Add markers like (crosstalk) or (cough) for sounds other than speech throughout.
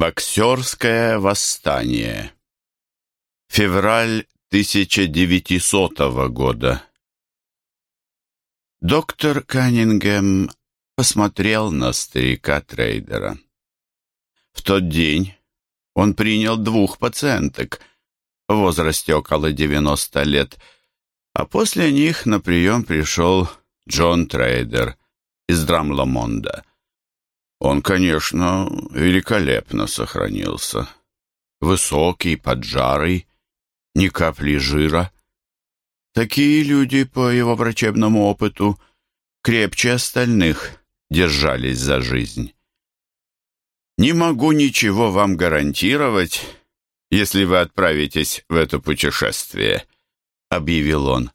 Боксерское восстание. Февраль 1900 года. Доктор Каннингем посмотрел на старика-трейдера. В тот день он принял двух пациенток в возрасте около 90 лет, а после них на прием пришел Джон Трейдер из Драмламонда. Он, конечно, великолепно сохранился. Высокий, поджарый, ни капли жира. Такие люди, по его врачебному опыту, крепче остальных держались за жизнь. «Не могу ничего вам гарантировать, если вы отправитесь в это путешествие», — объявил он.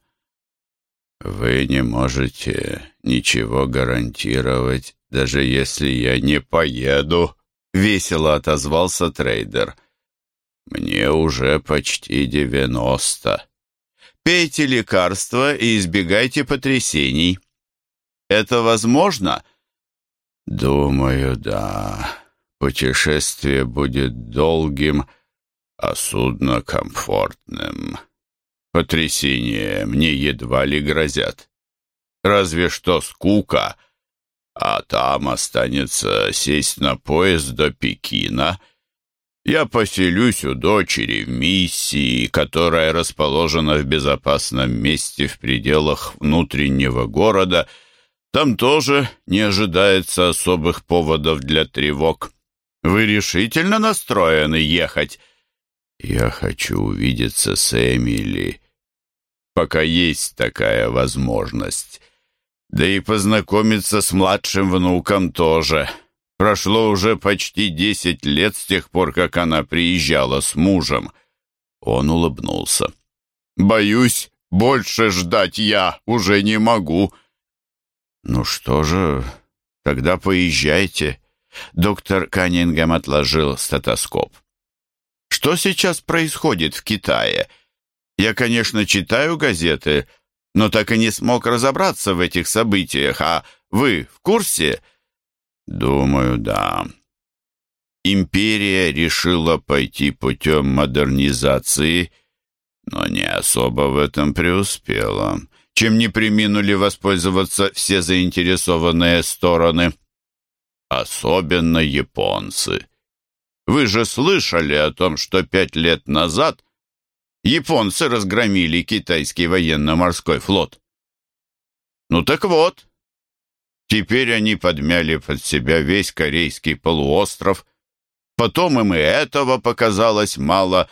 «Вы не можете ничего гарантировать даже если я не поеду», — весело отозвался трейдер. «Мне уже почти девяносто. Пейте лекарства и избегайте потрясений. Это возможно?» «Думаю, да. Путешествие будет долгим, а судно комфортным. Потрясения мне едва ли грозят. Разве что скука — а там останется сесть на поезд до Пекина. Я поселюсь у дочери в миссии, которая расположена в безопасном месте в пределах внутреннего города. Там тоже не ожидается особых поводов для тревог. Вы решительно настроены ехать? Я хочу увидеться с Эмили, пока есть такая возможность. Да и познакомиться с младшим внуком тоже. Прошло уже почти десять лет с тех пор, как она приезжала с мужем. Он улыбнулся. «Боюсь, больше ждать я уже не могу». «Ну что же, тогда поезжайте». Доктор Каннингем отложил стетоскоп. «Что сейчас происходит в Китае? Я, конечно, читаю газеты, но так и не смог разобраться в этих событиях. А вы в курсе? Думаю, да. Империя решила пойти путем модернизации, но не особо в этом преуспела, чем не приминули воспользоваться все заинтересованные стороны. Особенно японцы. Вы же слышали о том, что пять лет назад японцы разгромили китайский военно-морской флот. Ну так вот, теперь они подмяли под себя весь корейский полуостров, потом им и этого показалось мало,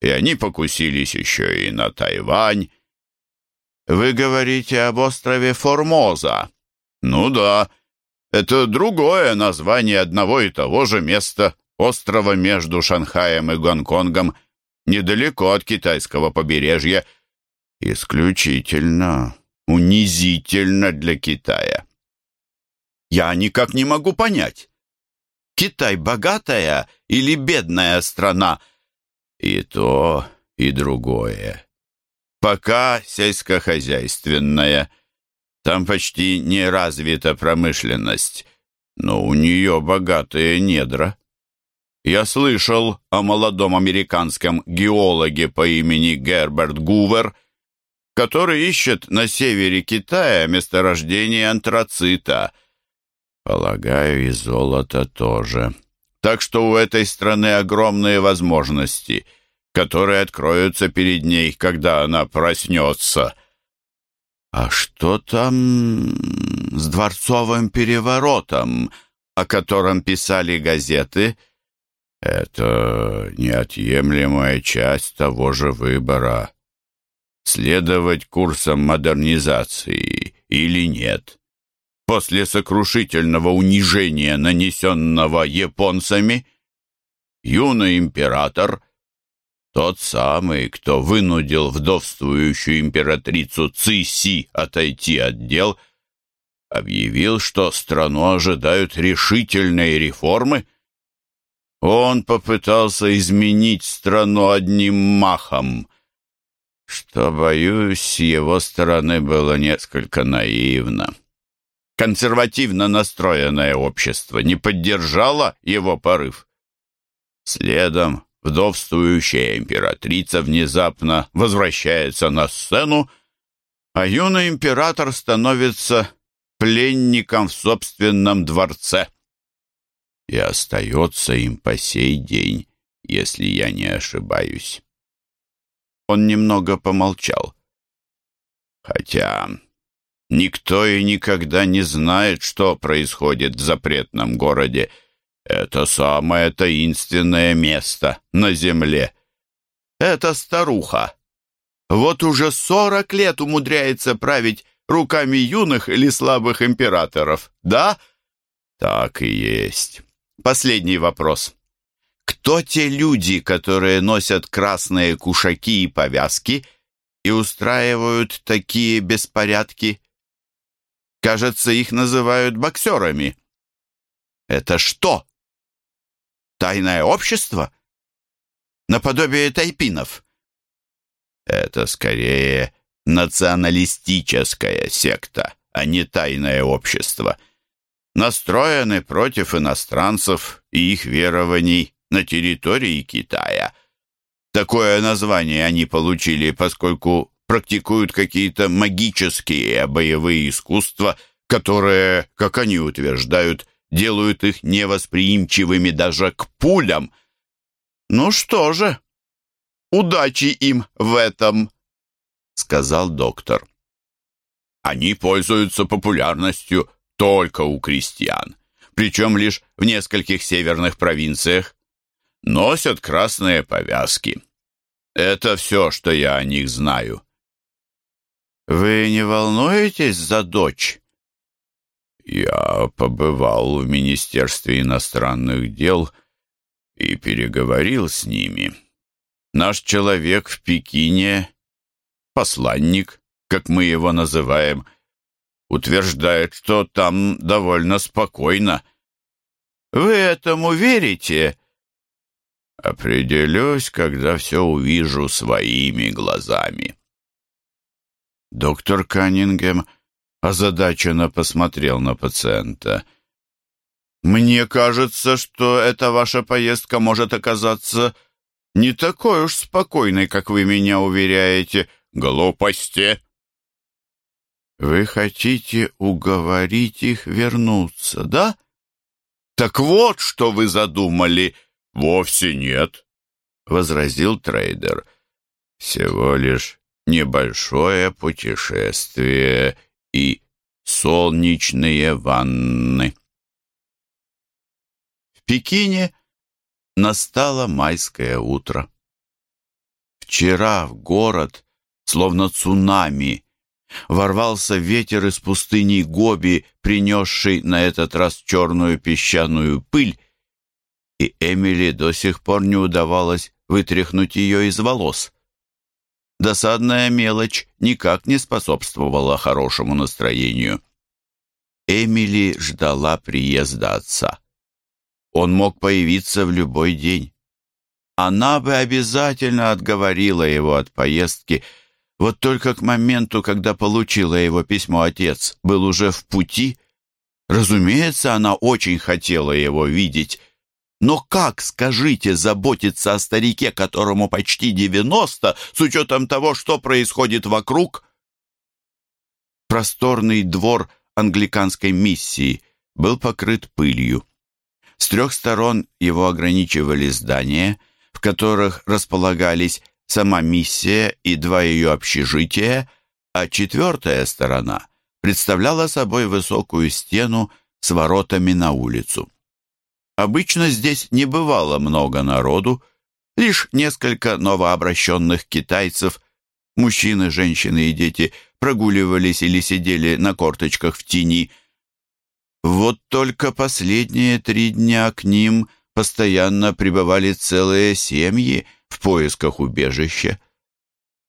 и они покусились еще и на Тайвань. Вы говорите об острове Формоза? Ну да, это другое название одного и того же места, острова между Шанхаем и Гонконгом – недалеко от китайского побережья. Исключительно унизительно для Китая. Я никак не могу понять, Китай богатая или бедная страна? И то, и другое. Пока сельскохозяйственная. Там почти не развита промышленность, но у нее богатые недра. Я слышал о молодом американском геологе по имени Герберт Гувер, который ищет на севере Китая месторождение антрацита. Полагаю, и золото тоже. Так что у этой страны огромные возможности, которые откроются перед ней, когда она проснется. А что там с дворцовым переворотом, о котором писали газеты — это неотъемлемая часть того же выбора. Следовать курсам модернизации или нет. После сокрушительного унижения, нанесенного японцами, юный император, тот самый, кто вынудил вдовствующую императрицу Циси отойти от дел, объявил, что страну ожидают решительные реформы, он попытался изменить страну одним махом, что, боюсь, с его стороны было несколько наивно. Консервативно настроенное общество не поддержало его порыв. Следом вдовствующая императрица внезапно возвращается на сцену, а юный император становится пленником в собственном дворце и остается им по сей день, если я не ошибаюсь. Он немного помолчал. Хотя никто и никогда не знает, что происходит в запретном городе. Это самое таинственное место на земле. Это старуха. Вот уже сорок лет умудряется править руками юных или слабых императоров, да? Так и есть. Последний вопрос. Кто те люди, которые носят красные кушаки и повязки и устраивают такие беспорядки? Кажется, их называют боксерами. Это что? Тайное общество? Наподобие тайпинов? Это скорее националистическая секта, а не тайное общество. Настроены против иностранцев и их верований на территории Китая. Такое название они получили, поскольку практикуют какие-то магические боевые искусства, которые, как они утверждают, делают их невосприимчивыми даже к пулям. Ну что же, удачи им в этом, сказал доктор. Они пользуются популярностью только у крестьян, причем лишь в нескольких северных провинциях. Носят красные повязки. Это все, что я о них знаю. Вы не волнуетесь за дочь? Я побывал в Министерстве иностранных дел и переговорил с ними. Наш человек в Пекине посланник, как мы его называем, утверждает, что там довольно спокойно. Вы этому верите? Определюсь, когда все увижу своими глазами. Доктор Каннингем озадаченно посмотрел на пациента. «Мне кажется, что эта ваша поездка может оказаться не такой уж спокойной, как вы меня уверяете. Глупости!» «Вы хотите уговорить их вернуться, да?» «Так вот, что вы задумали!» «Вовсе нет», — возразил трейдер. «Всего лишь небольшое путешествие и солнечные ванны». В Пекине настало майское утро. Вчера в город словно цунами. Ворвался ветер из пустыни Гоби, принесший на этот раз черную песчаную пыль, и Эмили до сих пор не удавалось вытряхнуть ее из волос. Досадная мелочь никак не способствовала хорошему настроению. Эмили ждала приезда отца. Он мог появиться в любой день. Она бы обязательно отговорила его от поездки, вот только к моменту, когда получила его письмо отец, был уже в пути. Разумеется, она очень хотела его видеть. Но как, скажите, заботиться о старике, которому почти девяносто, с учетом того, что происходит вокруг? Просторный двор англиканской миссии был покрыт пылью. С трех сторон его ограничивали здания, в которых располагались сама миссия и два ее общежития, а четвертая сторона представляла собой высокую стену с воротами на улицу. Обычно здесь не бывало много народу, лишь несколько новообращенных китайцев, мужчины, женщины и дети прогуливались или сидели на корточках в тени. Вот только последние три дня к ним постоянно прибывали целые семьи, в поисках убежища.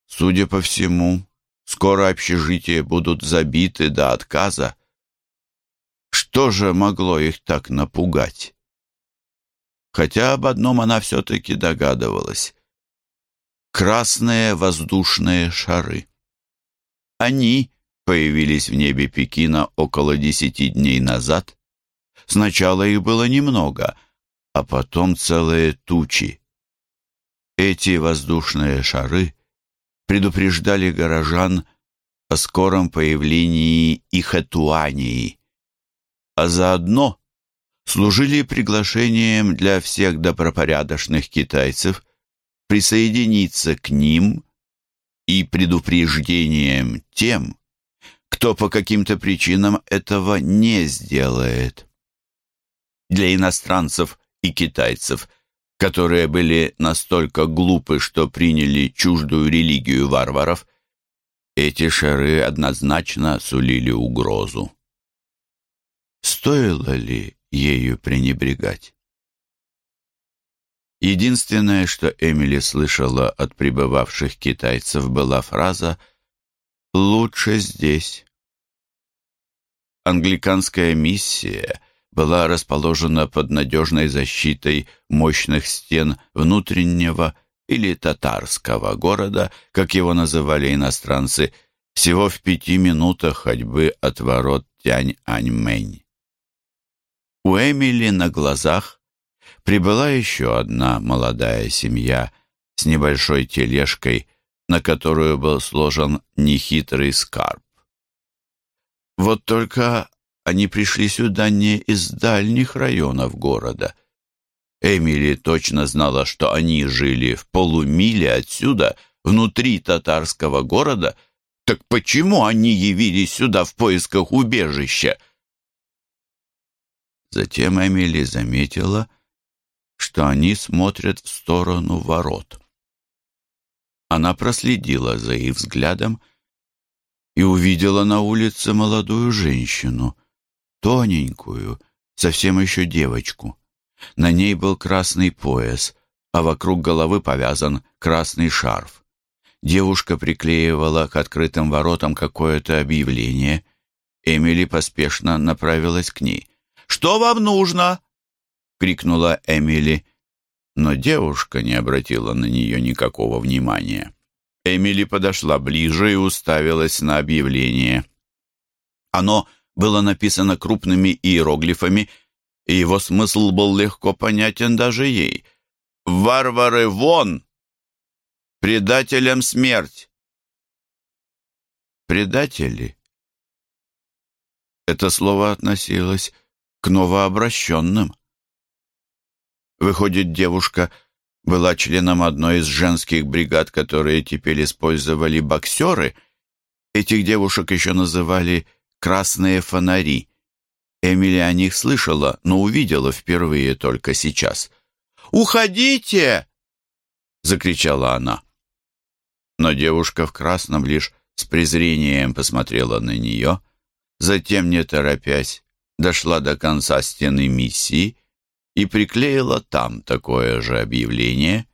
Судя по всему, скоро общежития будут забиты до отказа. Что же могло их так напугать? Хотя об одном она все-таки догадывалась. Красные воздушные шары. Они появились в небе Пекина около десяти дней назад. Сначала их было немного — а потом целые тучи. Эти воздушные шары предупреждали горожан о скором появлении Ихатуании, а заодно служили приглашением для всех добропорядочных китайцев присоединиться к ним и предупреждением тем, кто по каким-то причинам этого не сделает. Для иностранцев и китайцев, которые были настолько глупы, что приняли чуждую религию варваров, эти шары однозначно сулили угрозу. Стоило ли ею пренебрегать? Единственное, что Эмили слышала от прибывавших китайцев, была фраза «Лучше здесь». Англиканская миссия была расположена под надежной защитой мощных стен внутреннего или татарского города, как его называли иностранцы, всего в пяти минутах ходьбы от ворот Тянь-Аньмэнь. У Эмили на глазах прибыла еще одна молодая семья с небольшой тележкой, на которую был сложен нехитрый скарб. Вот только они пришли сюда не из дальних районов города. Эмили точно знала, что они жили в полумиле отсюда, внутри татарского города. Так почему они явились сюда в поисках убежища? Затем Эмили заметила, что они смотрят в сторону ворот. Она проследила за их взглядом и увидела на улице молодую женщину, тоненькую, совсем еще девочку. На ней был красный пояс, а вокруг головы повязан красный шарф. Девушка приклеивала к открытым воротам какое-то объявление. Эмили поспешно направилась к ней. «Что вам нужно?» — крикнула Эмили. Но девушка не обратила на нее никакого внимания. Эмили подошла ближе и уставилась на объявление. Оно было написано крупными иероглифами, и его смысл был легко понятен даже ей. «Варвары вон! Предателям смерть!» «Предатели?» Это слово относилось к новообращенным. Выходит, девушка была членом одной из женских бригад, которые теперь использовали боксеры. Этих девушек еще называли «красные фонари». Эмили о них слышала, но увидела впервые только сейчас. «Уходите!» — закричала она. Но девушка в красном лишь с презрением посмотрела на нее, затем, не торопясь, дошла до конца стены миссии и приклеила там такое же объявление,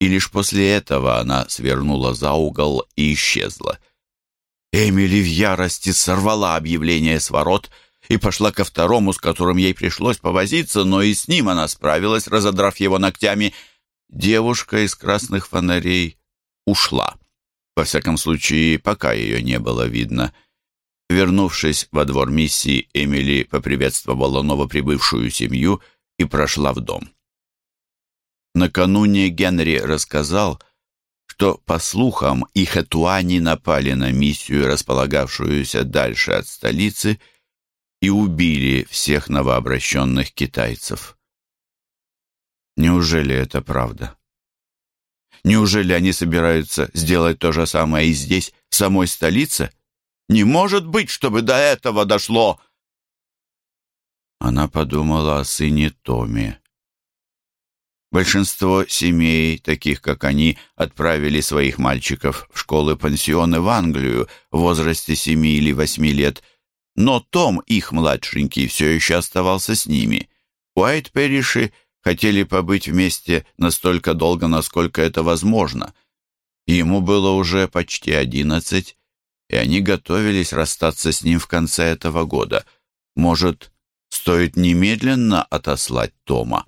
и лишь после этого она свернула за угол и исчезла. Эмили в ярости сорвала объявление с ворот и пошла ко второму, с которым ей пришлось повозиться, но и с ним она справилась, разодрав его ногтями. Девушка из красных фонарей ушла. Во всяком случае, пока ее не было видно — Вернувшись во двор миссии, Эмили поприветствовала новоприбывшую семью и прошла в дом. Накануне Генри рассказал, что, по слухам, и хатуани напали на миссию, располагавшуюся дальше от столицы, и убили всех новообращенных китайцев. Неужели это правда? Неужели они собираются сделать то же самое и здесь, в самой столице? Не может быть, чтобы до этого дошло!» Она подумала о сыне Томе. Большинство семей, таких как они, отправили своих мальчиков в школы-пансионы в Англию в возрасте семи или восьми лет, но Том, их младшенький, все еще оставался с ними. Уайт Перриши хотели побыть вместе настолько долго, насколько это возможно. Ему было уже почти одиннадцать, и они готовились расстаться с ним в конце этого года. Может, стоит немедленно отослать Тома?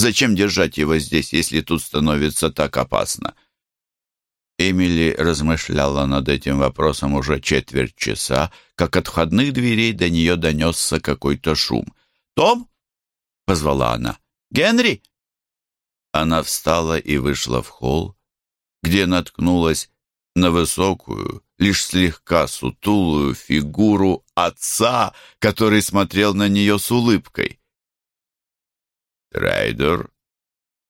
Зачем держать его здесь, если тут становится так опасно? Эмили размышляла над этим вопросом уже четверть часа, как от входных дверей до нее донесся какой-то шум. «Том?» — позвала она. Генри!» Она встала и вышла в холл, где наткнулась на высокую, лишь слегка сутулую фигуру отца, который смотрел на нее с улыбкой. Трейдер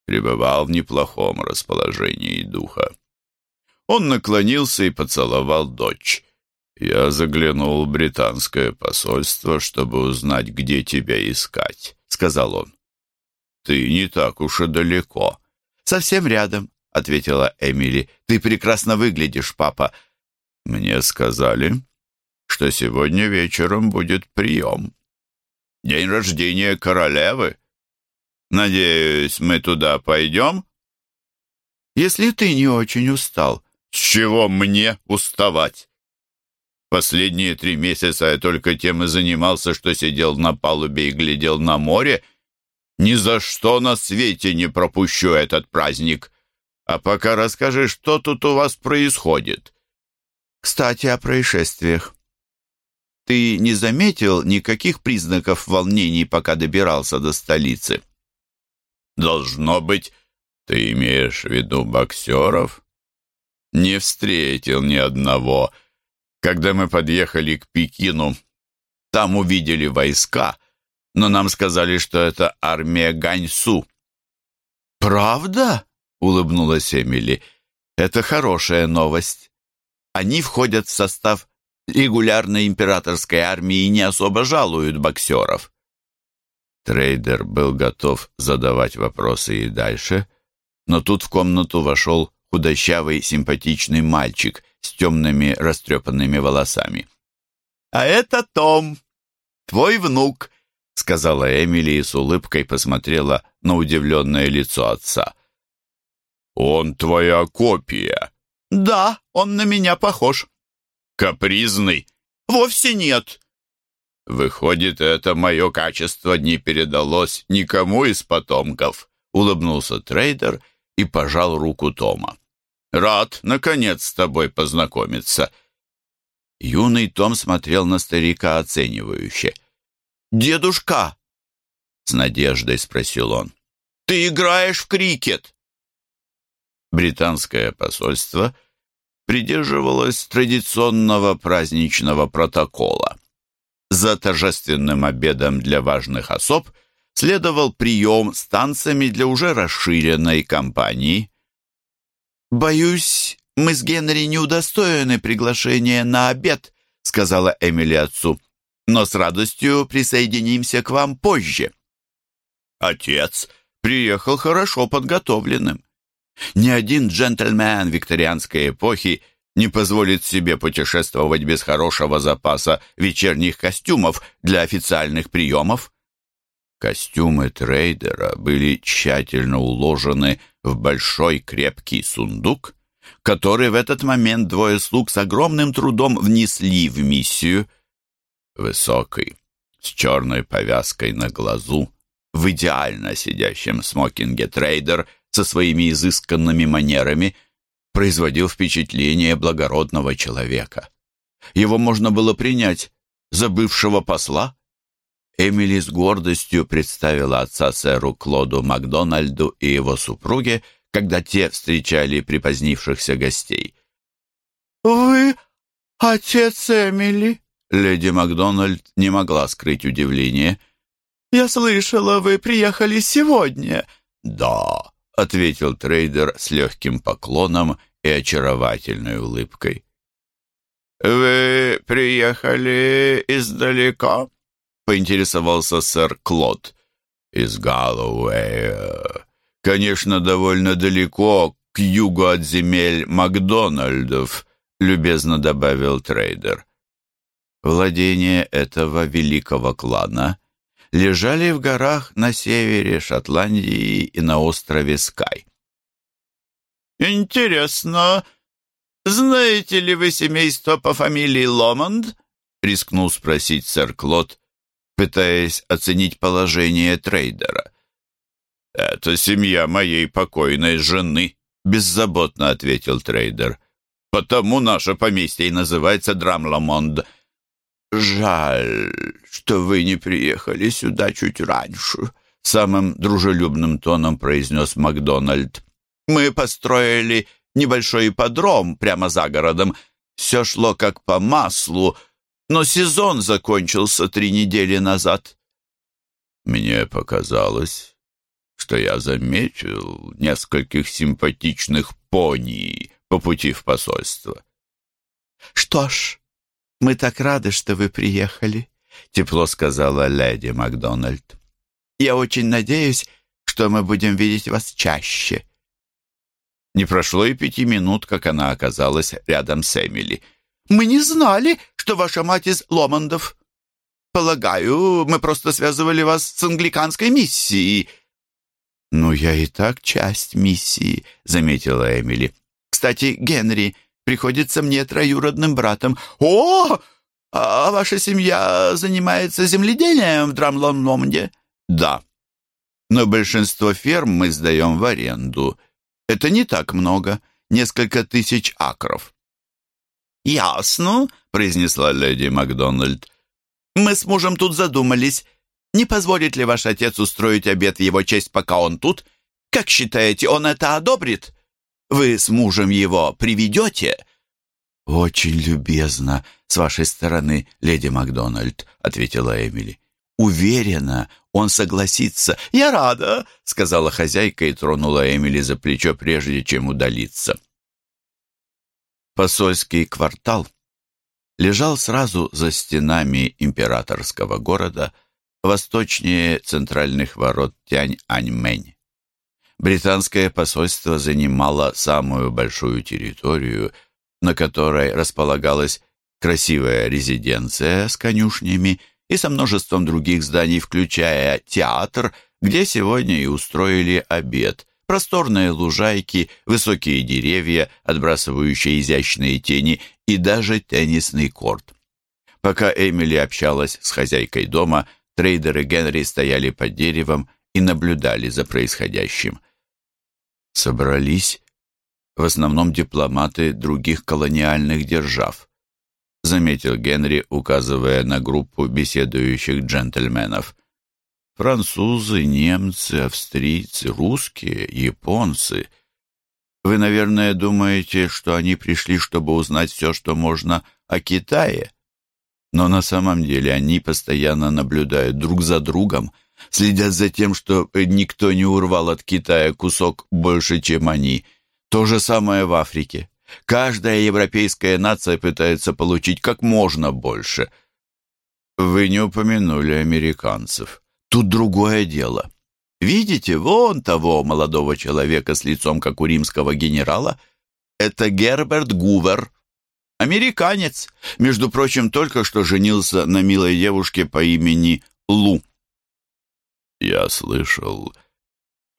пребывал в неплохом расположении духа. Он наклонился и поцеловал дочь. «Я заглянул в британское посольство, чтобы узнать, где тебя искать», — сказал он. «Ты не так уж и далеко». «Совсем рядом», — ответила Эмили. «Ты прекрасно выглядишь, папа». «Мне сказали, что сегодня вечером будет прием. День рождения королевы. Надеюсь, мы туда пойдем?» «Если ты не очень устал». «С чего мне уставать?» Последние три месяца я только тем и занимался, что сидел на палубе и глядел на море. Ни за что на свете не пропущу этот праздник. А пока расскажи, что тут у вас происходит. Кстати, о происшествиях. Ты не заметил никаких признаков волнений, пока добирался до столицы? Должно быть, ты имеешь в виду боксеров? Не встретил ни одного. Когда мы подъехали к Пекину, там увидели войска, но нам сказали, что это армия Ганьсу. «Правда?» — улыбнулась Эмили. «Это хорошая новость. Они входят в состав регулярной императорской армии и не особо жалуют боксеров». Трейдер был готов задавать вопросы и дальше, но тут в комнату вошел худощавый симпатичный мальчик с темными растрепанными волосами. «А это Том, твой внук», — сказала Эмили и с улыбкой посмотрела на удивленное лицо отца. «Он твоя копия?» «Да, он на меня похож». «Капризный?» «Вовсе нет». «Выходит, это мое качество не передалось никому из потомков», — улыбнулся трейдер и пожал руку Тома. Рад, наконец, с тобой познакомиться». Юный Том смотрел на старика оценивающе. «Дедушка!» — с надеждой спросил он. «Ты играешь в крикет?» Британское посольство придерживалось традиционного праздничного протокола. За торжественным обедом для важных особ следовал прием с танцами для уже расширенной компании. «Боюсь, мы с Генри не удостоены приглашения на обед», сказала Эмили отцу. «Но с радостью присоединимся к вам позже». Отец приехал хорошо подготовленным. Ни один джентльмен викторианской эпохи не позволит себе путешествовать без хорошего запаса вечерних костюмов для официальных приемов. Костюмы трейдера были тщательно уложены в большой крепкий сундук, который в этот момент двое слуг с огромным трудом внесли в миссию. Высокий, с черной повязкой на глазу, в идеально сидящем смокинге трейдер со своими изысканными манерами производил впечатление благородного человека. Его можно было принять за бывшего посла, Эмили с гордостью представила отца сэру Клоду Макдональду и его супруге, когда те встречали припозднившихся гостей. «Вы отец Эмили?» Леди Макдональд не могла скрыть удивление. «Я слышала, вы приехали сегодня». «Да», — ответил трейдер с легким поклоном и очаровательной улыбкой. «Вы приехали издалека?» поинтересовался сэр Клод. «Из Галлоуэя. Конечно, довольно далеко, к югу от земель Макдональдов», любезно добавил трейдер. Владения этого великого клана лежали в горах на севере Шотландии и на острове Скай. «Интересно, знаете ли вы семейство по фамилии Ломонд?» — рискнул спросить сэр Клод, пытаясь оценить положение трейдера. «Это семья моей покойной жены», — беззаботно ответил трейдер. «Потому наше поместье и называется Драмламонд». «Жаль, что вы не приехали сюда чуть раньше», — самым дружелюбным тоном произнес Макдональд. «Мы построили небольшой ипподром прямо за городом. Все шло как по маслу, но сезон закончился три недели назад». «Мне показалось, что я заметил нескольких симпатичных пони по пути в посольство». «Что ж, мы так рады, что вы приехали», — тепло сказала леди Макдональд. «Я очень надеюсь, что мы будем видеть вас чаще». Не прошло и пяти минут, как она оказалась рядом с Эмили. «Мы не знали, что ваша мать из Ломандов. Полагаю, мы просто связывали вас с англиканской миссией». «Ну, я и так часть миссии», — заметила Эмили. «Кстати, Генри приходится мне троюродным братом». «О, а ваша семья занимается земледелием в Драмломонде?» «Да. Но большинство ферм мы сдаем в аренду». Это не так много, несколько тысяч акров. «Ясно», — произнесла леди Макдональд. «Мы с мужем тут задумались. Не позволит ли ваш отец устроить обед в его честь, пока он тут? Как считаете, он это одобрит? Вы с мужем его приведете?» «Очень любезно с вашей стороны, леди Макдональд», — ответила Эмили. «Уверена, он согласится. «Я рада», — сказала хозяйка и тронула Эмили за плечо, прежде чем удалиться. Посольский квартал лежал сразу за стенами императорского города, восточнее центральных ворот Тянь-Аньмэнь. Британское посольство занимало самую большую территорию, на которой располагалась красивая резиденция с конюшнями и со множеством других зданий, включая театр, где сегодня и устроили обед, просторные лужайки, высокие деревья, отбрасывающие изящные тени, и даже теннисный корт. Пока Эмили общалась с хозяйкой дома, трейдеры Генри стояли под деревом и наблюдали за происходящим. Собрались в основном дипломаты других колониальных держав. — заметил Генри, указывая на группу беседующих джентльменов. «Французы, немцы, австрийцы, русские, японцы. Вы, наверное, думаете, что они пришли, чтобы узнать все, что можно о Китае? Но на самом деле они постоянно наблюдают друг за другом, следят за тем, что никто не урвал от Китая кусок больше, чем они. То же самое в Африке. Каждая европейская нация пытается получить как можно больше. Вы не упомянули американцев. Тут другое дело. Видите, вон того молодого человека с лицом, как у римского генерала? Это Герберт Гувер. Американец. Между прочим, только что женился на милой девушке по имени Лу. Я слышал,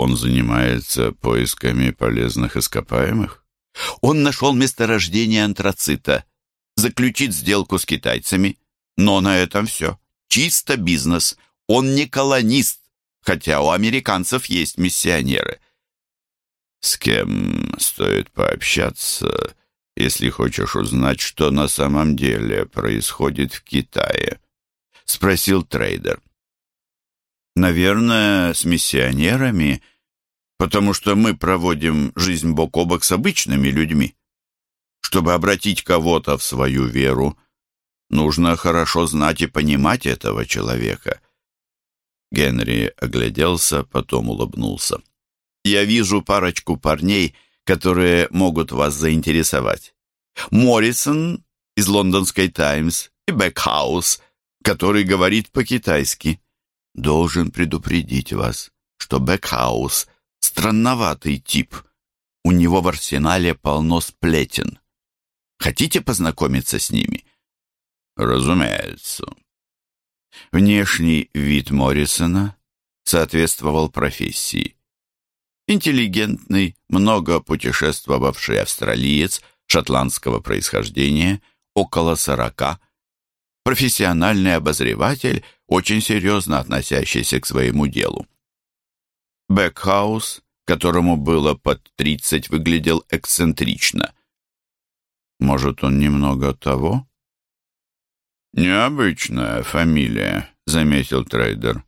он занимается поисками полезных ископаемых? Он нашел месторождение антрацита, заключит сделку с китайцами, но на этом все. Чисто бизнес. Он не колонист, хотя у американцев есть миссионеры. С кем стоит пообщаться, если хочешь узнать, что на самом деле происходит в Китае? Спросил трейдер. Наверное, с миссионерами потому что мы проводим жизнь бок о бок с обычными людьми. Чтобы обратить кого-то в свою веру, нужно хорошо знать и понимать этого человека. Генри огляделся, потом улыбнулся. «Я вижу парочку парней, которые могут вас заинтересовать. Моррисон из лондонской «Таймс» и Бэкхаус, который говорит по-китайски. Должен предупредить вас, что Бэкхаус Странноватый тип. У него в арсенале полно сплетен. Хотите познакомиться с ними? Разумеется. Внешний вид Моррисона соответствовал профессии. Интеллигентный, много путешествовавший австралиец шотландского происхождения, около сорока, профессиональный обозреватель, очень серьезно относящийся к своему делу. Бэкхаус, которому было под тридцать, выглядел эксцентрично. Может, он немного того? «Необычная фамилия», — заметил трейдер.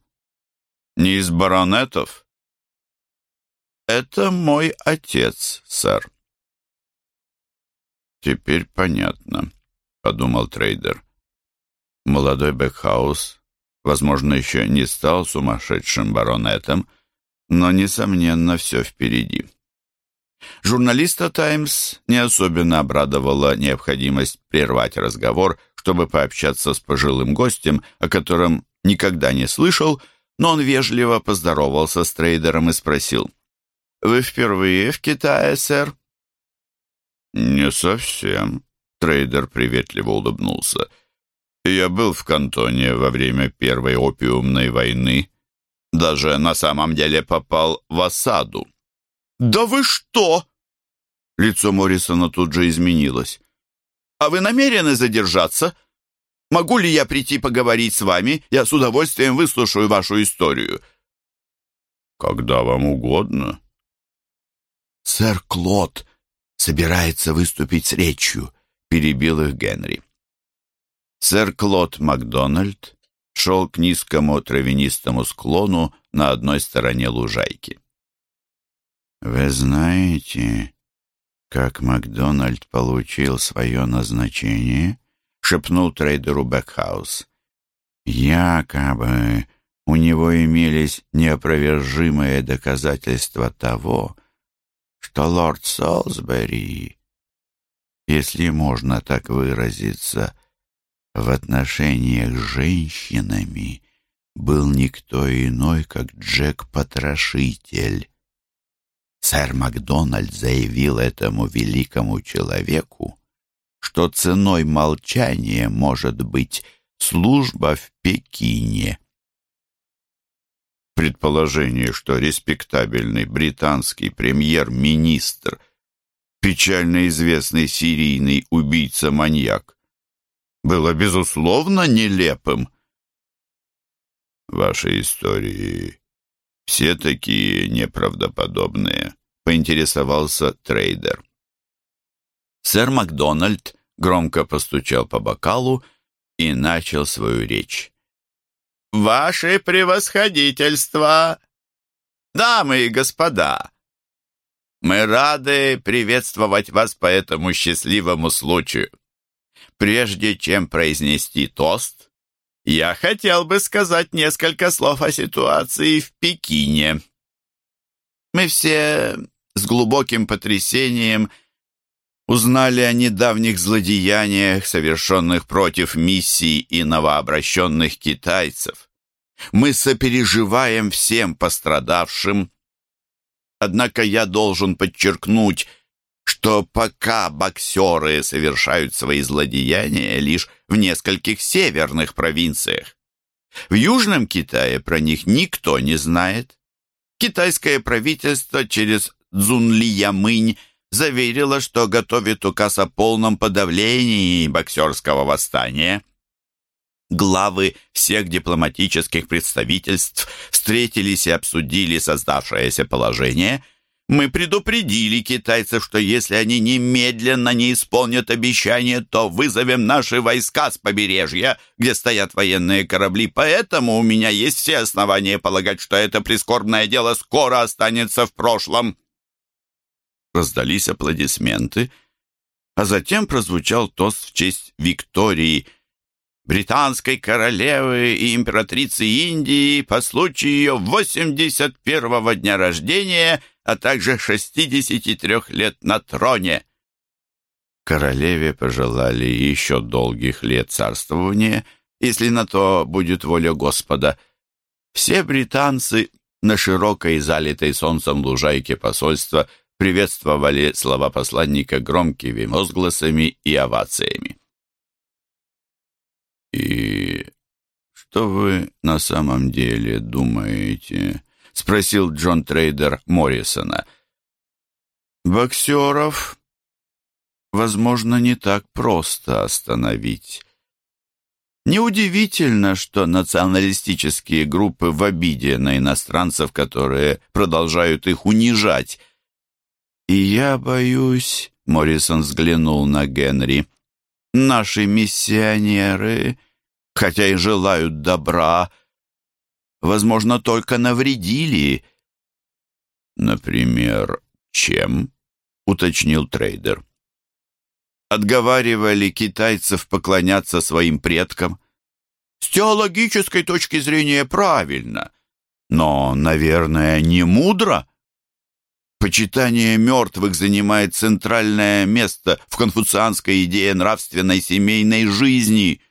Не из баронетов? Это мой отец, сэр. Теперь понятно, подумал трейдер. Молодой Бекхаус, возможно, еще не стал сумасшедшим баронетом, но, несомненно, все впереди. Журналиста «Таймс» не особенно обрадовала необходимость прервать разговор, чтобы пообщаться с пожилым гостем, о котором никогда не слышал, но он вежливо поздоровался с трейдером и спросил. «Вы впервые в Китае, сэр?» «Не совсем», — трейдер приветливо улыбнулся. «Я был в Кантоне во время Первой опиумной войны. Даже на самом деле попал в осаду». «Да вы что?» Лицо Моррисона тут же изменилось. «А вы намерены задержаться? Могу ли я прийти поговорить с вами? Я с удовольствием выслушаю вашу историю». «Когда вам угодно». «Сэр Клод собирается выступить с речью», — перебил их Генри. Сэр Клод Макдональд шел к низкому травянистому склону на одной стороне лужайки. «Вы знаете, как Макдональд получил свое назначение?» — шепнул трейдеру Бэкхаус. «Якобы у него имелись неопровержимые доказательства того, что лорд Солсбери, если можно так выразиться, в отношениях с женщинами был никто иной, как Джек-потрошитель. Сэр Макдональд заявил этому великому человеку, что ценой молчания может быть служба в Пекине. Предположение, что респектабельный британский премьер-министр, печально известный серийный убийца-маньяк, было, безусловно, нелепым. Ваши истории все такие неправдоподобные», — поинтересовался трейдер. Сэр Макдональд громко постучал по бокалу и начал свою речь. «Ваше превосходительство! Дамы и господа! Мы рады приветствовать вас по этому счастливому случаю. Прежде чем произнести тост, я хотел бы сказать несколько слов о ситуации в Пекине. Мы все с глубоким потрясением узнали о недавних злодеяниях, совершенных против миссии и новообращенных китайцев. Мы сопереживаем всем пострадавшим. Однако я должен подчеркнуть, что пока боксеры совершают свои злодеяния лишь в нескольких северных провинциях. В Южном Китае про них никто не знает. Китайское правительство через Цзунлиямынь заверило, что готовит указ о полном подавлении боксерского восстания. Главы всех дипломатических представительств встретились и обсудили создавшееся положение – мы предупредили китайцев, что если они немедленно не исполнят обещание, то вызовем наши войска с побережья, где стоят военные корабли. Поэтому у меня есть все основания полагать, что это прискорбное дело скоро останется в прошлом. Раздались аплодисменты, а затем прозвучал тост в честь Виктории, британской королевы и императрицы Индии по случаю ее 81-го дня рождения – а также 63 лет на троне. Королеве пожелали еще долгих лет царствования, если на то будет воля Господа. Все британцы на широкой, залитой солнцем лужайке посольства приветствовали слова посланника громкими возгласами и овациями. «И что вы на самом деле думаете?» — спросил Джон Трейдер Моррисона. «Боксеров, возможно, не так просто остановить». Неудивительно, что националистические группы в обиде на иностранцев, которые продолжают их унижать. И я боюсь, Моррисон взглянул на Генри, наши миссионеры, хотя и желают добра, возможно, только навредили. Например, чем? уточнил трейдер. Отговаривали китайцев поклоняться своим предкам. С теологической точки зрения правильно, но, наверное, не мудро. Почитание мертвых занимает центральное место в конфуцианской идее нравственной семейной жизни.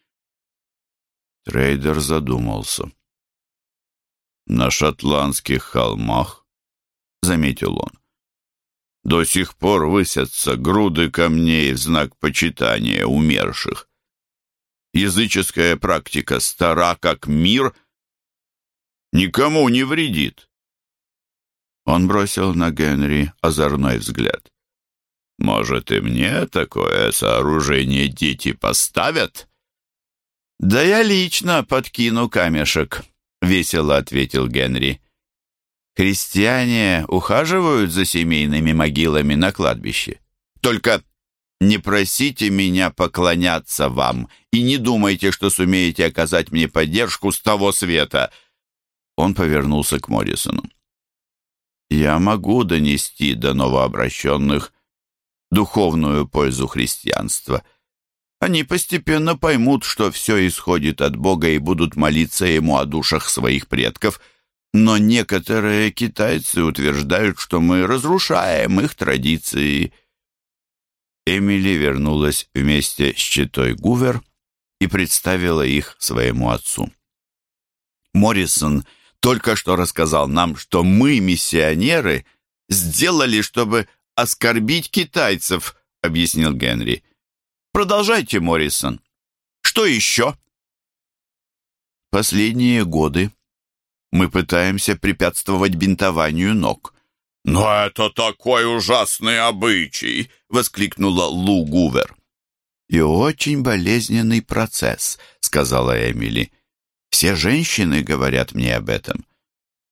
Трейдер задумался. «На шотландских холмах», — заметил он, — «до сих пор высятся груды камней в знак почитания умерших. Языческая практика стара, как мир, никому не вредит. Он бросил на Генри озорной взгляд. «Может, и мне такое сооружение дети поставят?» «Да я лично подкину камешек», — весело ответил Генри. «Христиане ухаживают за семейными могилами на кладбище. Только не просите меня поклоняться вам и не думайте, что сумеете оказать мне поддержку с того света». Он повернулся к Моррисону я могу донести до новообращенных духовную пользу христианства. Они постепенно поймут, что все исходит от Бога и будут молиться Ему о душах своих предков, но некоторые китайцы утверждают, что мы разрушаем их традиции. Эмили вернулась вместе с читой Гувер и представила их своему отцу. Моррисон – только что рассказал нам, что мы, миссионеры, сделали, чтобы оскорбить китайцев, объяснил Генри. Продолжайте, Моррисон. Что еще? Последние годы мы пытаемся препятствовать бинтованию ног. «Но это такой ужасный обычай!» — воскликнула Лу Гувер. «И очень болезненный процесс», — сказала Эмили. Все женщины говорят мне об этом.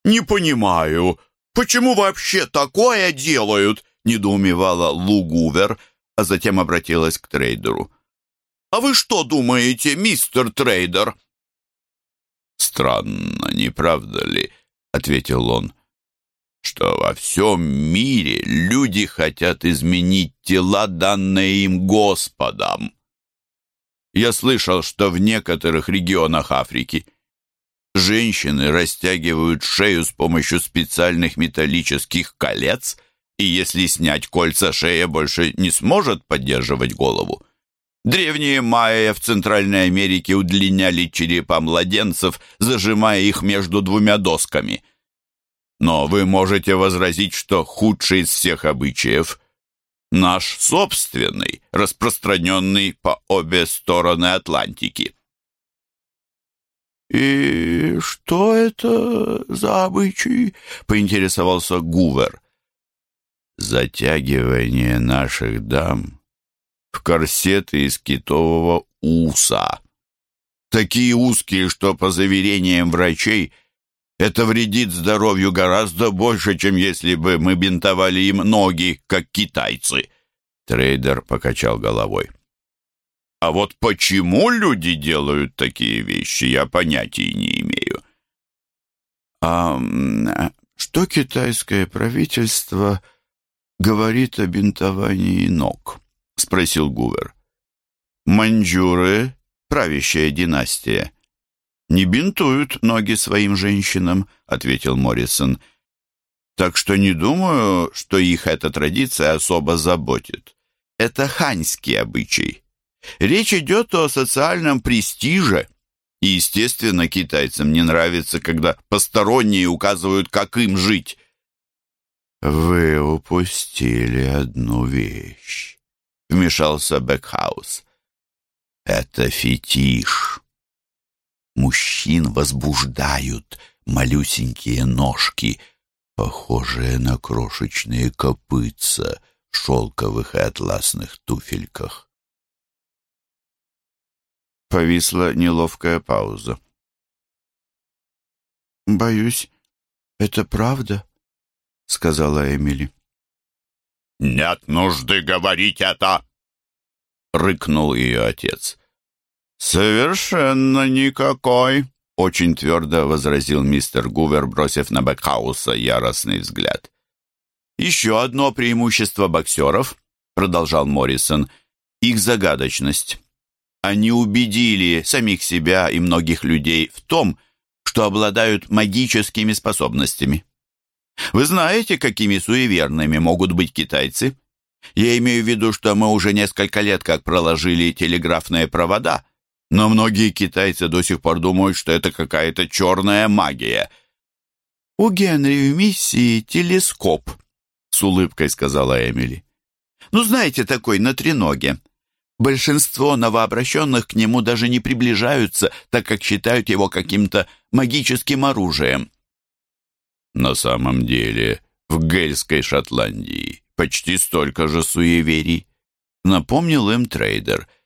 «Не понимаю, почему вообще такое делают?» недоумевала Лугувер, а затем обратилась к трейдеру. «А вы что думаете, мистер трейдер?» «Странно, не правда ли?» — ответил он что во всем мире люди хотят изменить тела, данные им Господом. Я слышал, что в некоторых регионах Африки женщины растягивают шею с помощью специальных металлических колец, и если снять кольца, шея больше не сможет поддерживать голову. Древние майя в Центральной Америке удлиняли черепа младенцев, зажимая их между двумя досками. Но вы можете возразить, что худший из всех обычаев наш собственный, распространенный по обе стороны Атлантики. «И что это за обычай?» — поинтересовался Гувер. «Затягивание наших дам в корсеты из китового уса. Такие узкие, что, по заверениям врачей, это вредит здоровью гораздо больше, чем если бы мы бинтовали им ноги, как китайцы. Трейдер покачал головой. А вот почему люди делают такие вещи, я понятия не имею. А что китайское правительство говорит о бинтовании ног? спросил Гувер. Маньчжуры, правящая династия, «Не бинтуют ноги своим женщинам», — ответил Моррисон. «Так что не думаю, что их эта традиция особо заботит. Это ханьский обычай. Речь идет о социальном престиже». И, естественно, китайцам не нравится, когда посторонние указывают, как им жить. «Вы упустили одну вещь», — вмешался Бекхаус. «Это фетиш» мужчин возбуждают малюсенькие ножки, похожие на крошечные копытца в шелковых и атласных туфельках. Повисла неловкая пауза. «Боюсь, это правда», — сказала Эмили. «Нет нужды говорить это!» — рыкнул ее отец. «Совершенно никакой», — очень твердо возразил мистер Гувер, бросив на Бекхауса яростный взгляд. «Еще одно преимущество боксеров», — продолжал Моррисон, — «их загадочность. Они убедили самих себя и многих людей в том, что обладают магическими способностями. Вы знаете, какими суеверными могут быть китайцы? Я имею в виду, что мы уже несколько лет как проложили телеграфные провода, но многие китайцы до сих пор думают, что это какая-то черная магия. «У Генри в миссии телескоп», — с улыбкой сказала Эмили. «Ну, знаете, такой на треноге. Большинство новообращенных к нему даже не приближаются, так как считают его каким-то магическим оружием». На самом деле, в Гельской Шотландии почти столько же суеверий, напомнил им трейдер —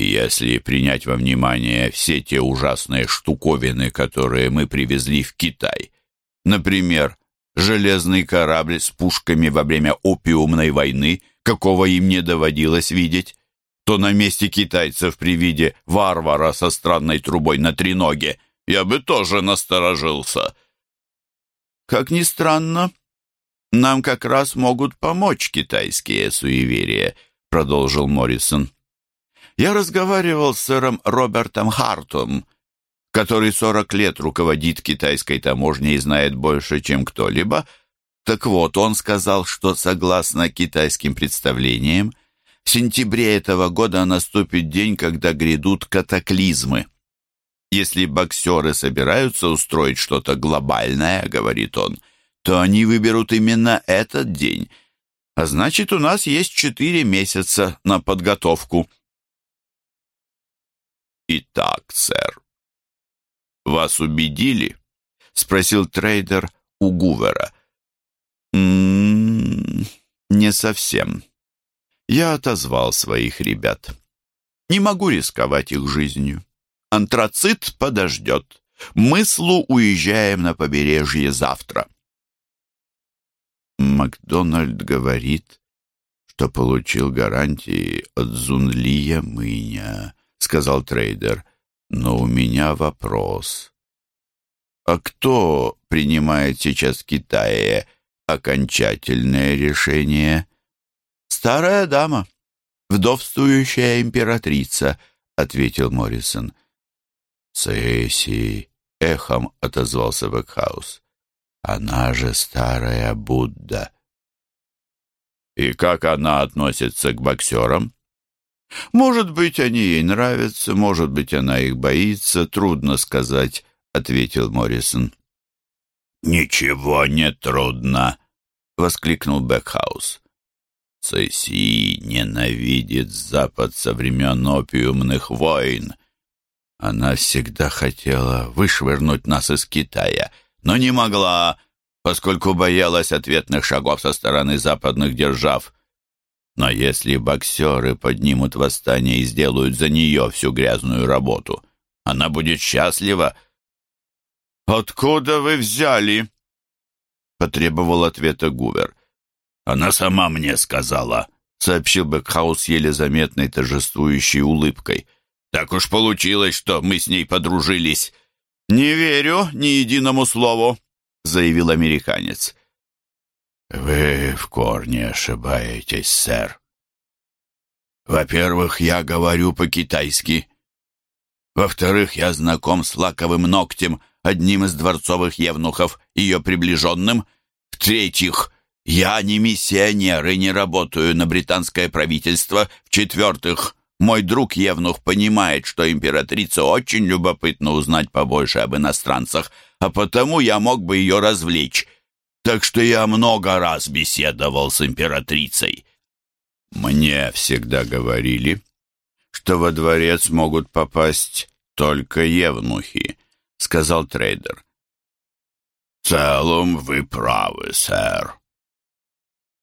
если принять во внимание все те ужасные штуковины, которые мы привезли в Китай, например, железный корабль с пушками во время опиумной войны, какого им не доводилось видеть, то на месте китайцев при виде варвара со странной трубой на треноге я бы тоже насторожился. Как ни странно, нам как раз могут помочь китайские суеверия, продолжил Моррисон. Я разговаривал с сэром Робертом Хартом, который 40 лет руководит китайской таможней и знает больше, чем кто-либо. Так вот, он сказал, что согласно китайским представлениям, в сентябре этого года наступит день, когда грядут катаклизмы. Если боксеры собираются устроить что-то глобальное, говорит он, то они выберут именно этот день. А значит, у нас есть четыре месяца на подготовку. «Итак, сэр, вас убедили?» — спросил трейдер у Гувера. «М-м, не совсем. Я отозвал своих ребят. Не могу рисковать их жизнью. Антрацит подождет. Мы с Лу уезжаем на побережье завтра». Макдональд говорит, что получил гарантии от Зунлия Мыня — сказал трейдер. «Но у меня вопрос. А кто принимает сейчас в Китае окончательное решение?» «Старая дама, вдовствующая императрица», — ответил Моррисон. «Цыси», — эхом отозвался Бэкхаус. «Она же старая Будда». «И как она относится к боксерам?» «Может быть, они ей нравятся, может быть, она их боится, трудно сказать», — ответил Моррисон. «Ничего не трудно», — воскликнул Бекхаус. «Цеси ненавидит Запад со времен опиумных войн. Она всегда хотела вышвырнуть нас из Китая, но не могла, поскольку боялась ответных шагов со стороны западных держав. Но если боксеры поднимут восстание и сделают за нее всю грязную работу, она будет счастлива. «Откуда вы взяли?» — потребовал ответа Гувер. «Она сама мне сказала», — сообщил Бекхаус еле заметной торжествующей улыбкой. «Так уж получилось, что мы с ней подружились». «Не верю ни единому слову», — заявил американец. «Вы в корне ошибаетесь, сэр. Во-первых, я говорю по-китайски. Во-вторых, я знаком с лаковым ногтем, одним из дворцовых евнухов, ее приближенным. В-третьих, я не миссионер и не работаю на британское правительство. В-четвертых, мой друг Евнух понимает, что императрица очень любопытно узнать побольше об иностранцах, а потому я мог бы ее развлечь так что я много раз беседовал с императрицей. Мне всегда говорили, что во дворец могут попасть только евнухи, сказал трейдер. В целом вы правы, сэр.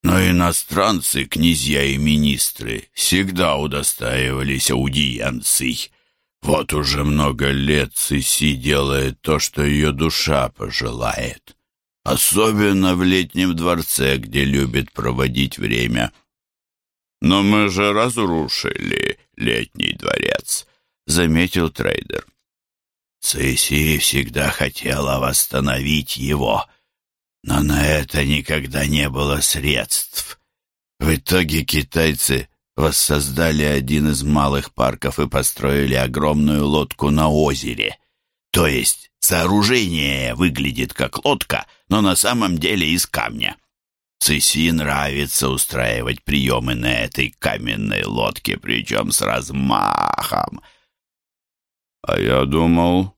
Но иностранцы, князья и министры, всегда удостаивались аудиенций. Вот уже много лет Сиси делает то, что ее душа пожелает. Особенно в летнем дворце, где любит проводить время. Но мы же разрушили летний дворец, заметил трейдер. Цэйси всегда хотела восстановить его, но на это никогда не было средств. В итоге китайцы воссоздали один из малых парков и построили огромную лодку на озере. То есть сооружение выглядит как лодка, но на самом деле из камня. Циси нравится устраивать приемы на этой каменной лодке, причем с размахом. А я думал,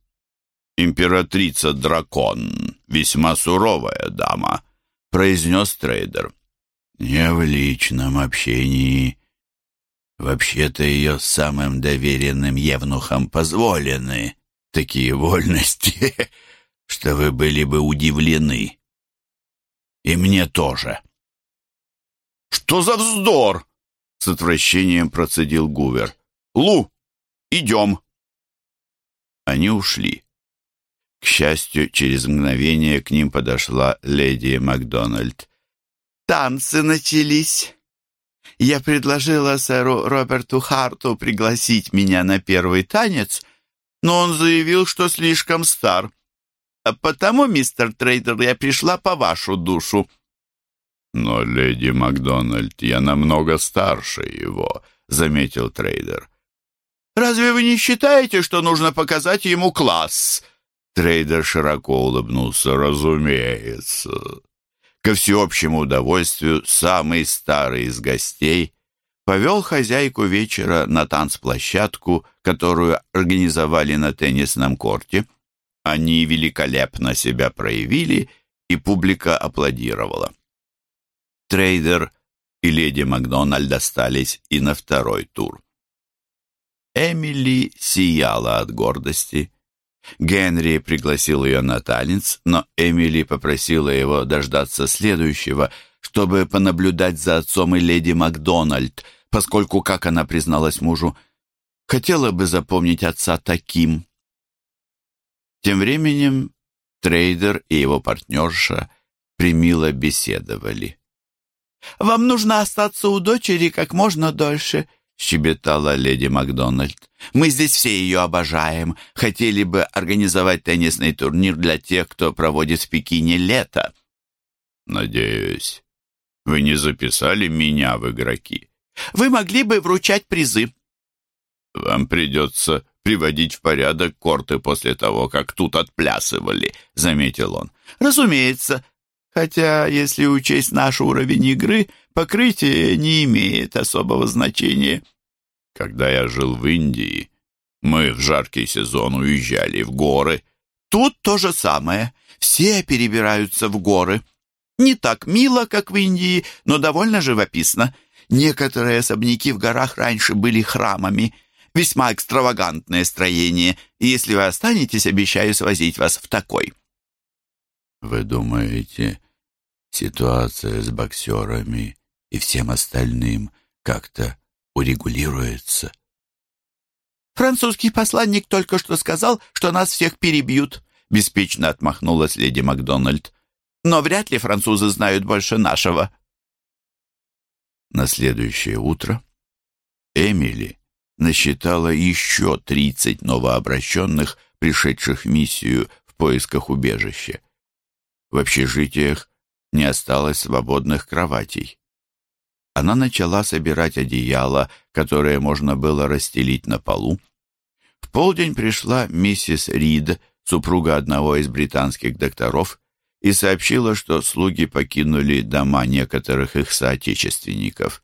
императрица-дракон весьма суровая дама, произнес трейдер. Не в личном общении. Вообще-то ее самым доверенным евнухам позволены такие вольности, (laughs) что вы были бы удивлены. И мне тоже. «Что за вздор?» — с отвращением процедил Гувер. «Лу, идем!» Они ушли. К счастью, через мгновение к ним подошла леди Макдональд. «Танцы начались. Я предложила сэру Роберту Харту пригласить меня на первый танец, но он заявил, что слишком стар. А потому, мистер Трейдер, я пришла по вашу душу». «Но, леди Макдональд, я намного старше его», — заметил трейдер. «Разве вы не считаете, что нужно показать ему класс?» Трейдер широко улыбнулся. «Разумеется». Ко всеобщему удовольствию самый старый из гостей повел хозяйку вечера на танцплощадку, которую организовали на теннисном корте. Они великолепно себя проявили, и публика аплодировала. Трейдер и леди Макдональд остались и на второй тур. Эмили сияла от гордости. Генри пригласил ее на танец, но Эмили попросила его дождаться следующего, чтобы понаблюдать за отцом и леди Макдональд, поскольку, как она призналась мужу, хотела бы запомнить отца таким. Тем временем трейдер и его партнерша примило беседовали. «Вам нужно остаться у дочери как можно дольше», — щебетала леди Макдональд. «Мы здесь все ее обожаем. Хотели бы организовать теннисный турнир для тех, кто проводит в Пекине лето». «Надеюсь, вы не записали меня в игроки?» «Вы могли бы вручать призы». «Вам придется приводить в порядок корты после того, как тут отплясывали», — заметил он. «Разумеется», Хотя, если учесть наш уровень игры, покрытие не имеет особого значения. Когда я жил в Индии, мы в жаркий сезон уезжали в горы. Тут то же самое. Все перебираются в горы. Не так мило, как в Индии, но довольно живописно. Некоторые особняки в горах раньше были храмами. Весьма экстравагантное строение. Если вы останетесь, обещаю свозить вас в такой. Вы думаете, ситуация с боксерами и всем остальным как-то урегулируется. «Французский посланник только что сказал, что нас всех перебьют», — беспечно отмахнулась леди Макдональд. «Но вряд ли французы знают больше нашего». На следующее утро Эмили насчитала еще тридцать новообращенных, пришедших в миссию в поисках убежища. В общежитиях не осталось свободных кроватей. Она начала собирать одеяла, которые можно было расстелить на полу. В полдень пришла миссис Рид, супруга одного из британских докторов, и сообщила, что слуги покинули дома некоторых их соотечественников.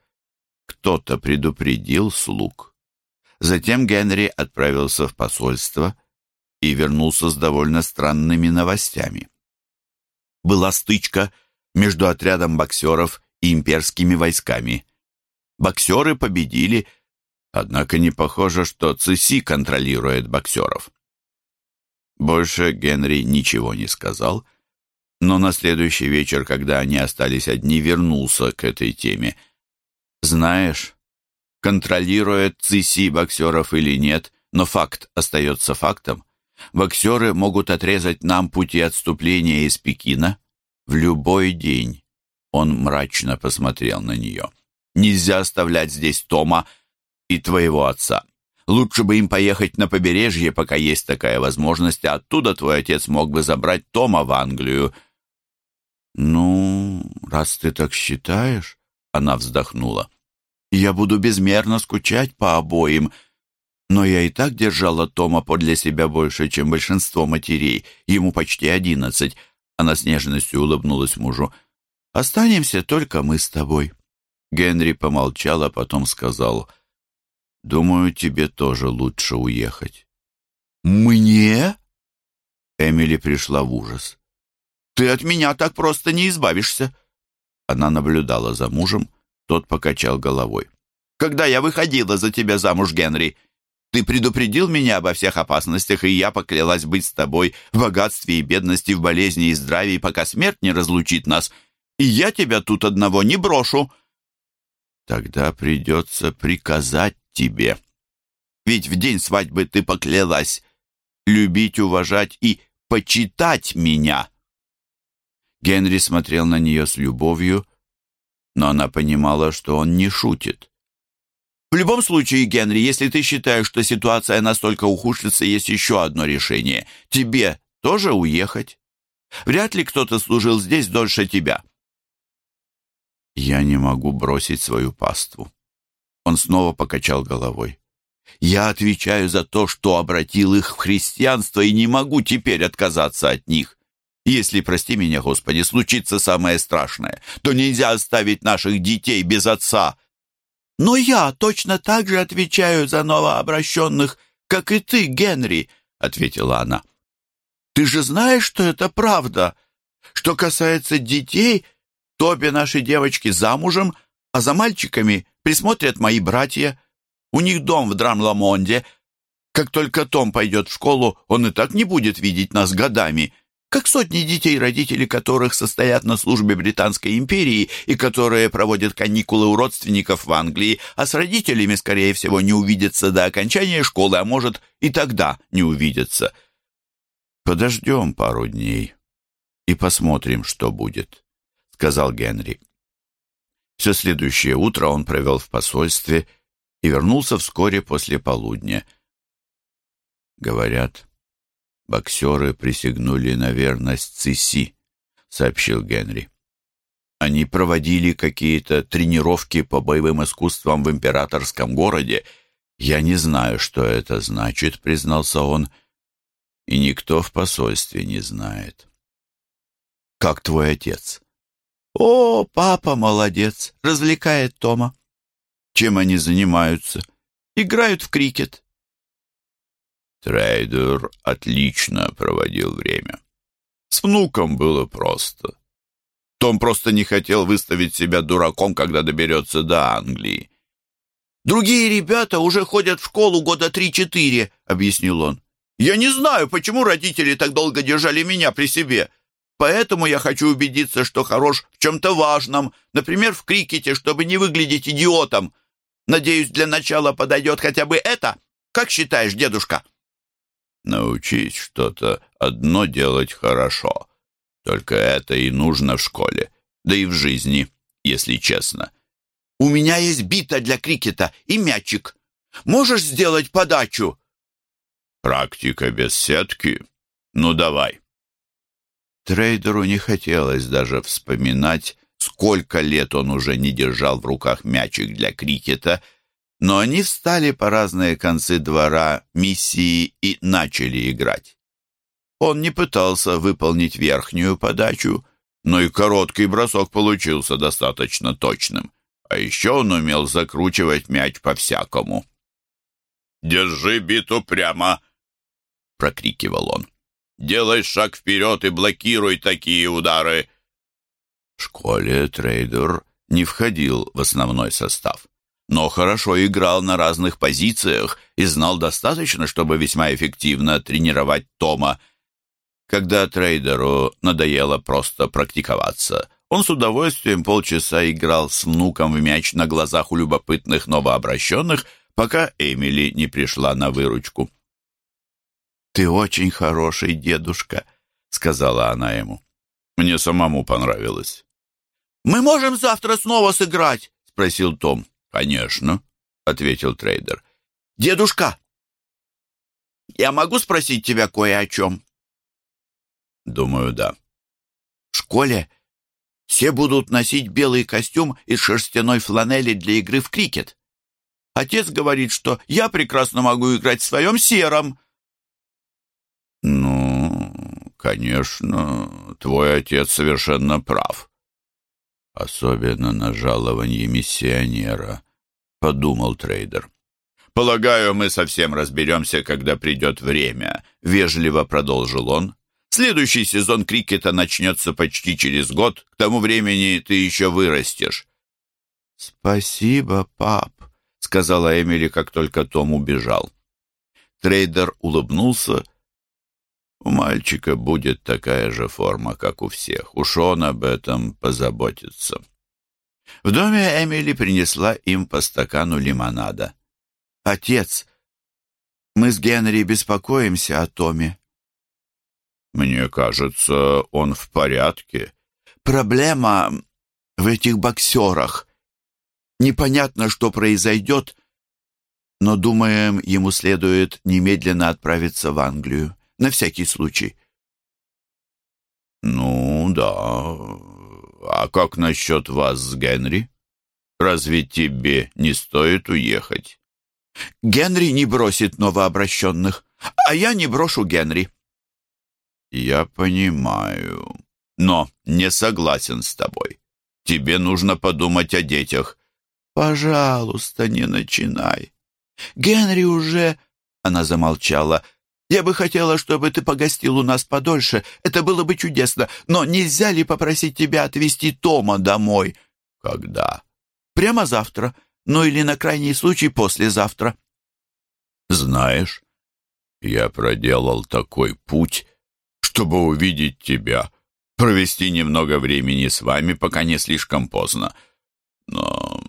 Кто-то предупредил слуг. Затем Генри отправился в посольство и вернулся с довольно странными новостями. Была стычка между отрядом боксеров и имперскими войсками. Боксеры победили, однако не похоже, что Циси контролирует боксеров. Больше Генри ничего не сказал, но на следующий вечер, когда они остались одни, вернулся к этой теме. «Знаешь, контролирует Циси боксеров или нет, но факт остается фактом. Боксеры могут отрезать нам пути отступления из Пекина в любой день. Он мрачно посмотрел на нее. Нельзя оставлять здесь Тома и твоего отца. Лучше бы им поехать на побережье, пока есть такая возможность, а оттуда твой отец мог бы забрать Тома в Англию». «Ну, раз ты так считаешь...» — она вздохнула. «Я буду безмерно скучать по обоим, но я и так держала Тома подле себя больше, чем большинство матерей. Ему почти одиннадцать». Она с нежностью улыбнулась мужу. «Останемся только мы с тобой». Генри помолчал, а потом сказал... Думаю, тебе тоже лучше уехать». «Мне?» Эмили пришла в ужас. «Ты от меня так просто не избавишься». Она наблюдала за мужем, тот покачал головой. «Когда я выходила за тебя замуж, Генри, ты предупредил меня обо всех опасностях, и я поклялась быть с тобой в богатстве и бедности, в болезни и здравии, пока смерть не разлучит нас. И я тебя тут одного не брошу». «Тогда придется приказать тебе. Ведь в день свадьбы ты поклялась любить, уважать и почитать меня. Генри смотрел на нее с любовью, но она понимала, что он не шутит. В любом случае, Генри, если ты считаешь, что ситуация настолько ухудшится, есть еще одно решение. Тебе тоже уехать. Вряд ли кто-то служил здесь дольше тебя. Я не могу бросить свою паству. Он снова покачал головой. «Я отвечаю за то, что обратил их в христианство, и не могу теперь отказаться от них. Если, прости меня, Господи, случится самое страшное, то нельзя оставить наших детей без отца». «Но я точно так же отвечаю за новообращенных, как и ты, Генри», — ответила она. «Ты же знаешь, что это правда. Что касается детей, то обе наши девочки замужем, а за мальчиками присмотрят мои братья. У них дом в Драмламонде. Как только Том пойдет в школу, он и так не будет видеть нас годами, как сотни детей, родители которых состоят на службе Британской империи и которые проводят каникулы у родственников в Англии, а с родителями, скорее всего, не увидятся до окончания школы, а может, и тогда не увидятся. «Подождем пару дней и посмотрим, что будет», — сказал Генри. Все следующее утро он провел в посольстве и вернулся вскоре после полудня. Говорят, боксеры присягнули на верность Циси, сообщил Генри. Они проводили какие-то тренировки по боевым искусствам в императорском городе. Я не знаю, что это значит, признался он, и никто в посольстве не знает. Как твой отец? «О, папа молодец, развлекает Тома». «Чем они занимаются?» «Играют в крикет». Трейдер отлично проводил время. С внуком было просто. Том просто не хотел выставить себя дураком, когда доберется до Англии. «Другие ребята уже ходят в школу года три-четыре», — объяснил он. «Я не знаю, почему родители так долго держали меня при себе. Поэтому я хочу убедиться, что хорош в чем-то важном, например, в крикете, чтобы не выглядеть идиотом. Надеюсь, для начала подойдет хотя бы это. Как считаешь, дедушка?» «Научись что-то одно делать хорошо. Только это и нужно в школе, да и в жизни, если честно». «У меня есть бита для крикета и мячик. Можешь сделать подачу?» «Практика без сетки? Ну, давай». Трейдеру не хотелось даже вспоминать, сколько лет он уже не держал в руках мячик для крикета, но они встали по разные концы двора миссии и начали играть. Он не пытался выполнить верхнюю подачу, но и короткий бросок получился достаточно точным. А еще он умел закручивать мяч по-всякому. «Держи биту прямо!» — прокрикивал он. Делай шаг вперед и блокируй такие удары. В школе трейдер не входил в основной состав, но хорошо играл на разных позициях и знал достаточно, чтобы весьма эффективно тренировать Тома. Когда трейдеру надоело просто практиковаться, он с удовольствием полчаса играл с внуком в мяч на глазах у любопытных новообращенных, пока Эмили не пришла на выручку. «Ты очень хороший дедушка», — сказала она ему. Мне самому понравилось. «Мы можем завтра снова сыграть?» — спросил Том. «Конечно», — ответил трейдер. Дедушка, я могу спросить тебя кое о чем? Думаю, да. В школе все будут носить белый костюм из шерстяной фланели для игры в крикет. Отец говорит, что я прекрасно могу играть в своем сером. Ну, конечно, твой отец совершенно прав. Особенно на жалование миссионера, подумал трейдер. «Полагаю, мы совсем разберемся, когда придет время», — вежливо продолжил он. «Следующий сезон крикета начнется почти через год. К тому времени ты еще вырастешь». «Спасибо, пап», — сказала Эмили, как только Том убежал. Трейдер улыбнулся. «У мальчика будет такая же форма, как у всех. Уж он об этом позаботится». В доме Эмили принесла им по стакану лимонада. «Отец, мы с Генри беспокоимся о Томе». «Мне кажется, он в порядке». «Проблема в этих боксерах. Непонятно, что произойдет, но, думаем, ему следует немедленно отправиться в Англию, на всякий случай». «Ну, да. А как насчет вас с Генри? Разве тебе не стоит уехать?» Генри не бросит новообращенных, а я не брошу Генри. Я понимаю, но не согласен с тобой. Тебе нужно подумать о детях. Пожалуйста, не начинай. Генри уже... Она замолчала. Я бы хотела, чтобы ты погостил у нас подольше. Это было бы чудесно. Но нельзя ли попросить тебя отвезти Тома домой? Когда? Прямо завтра ну или на крайний случай послезавтра. Знаешь, я проделал такой путь, чтобы увидеть тебя, провести немного времени с вами, пока не слишком поздно. Но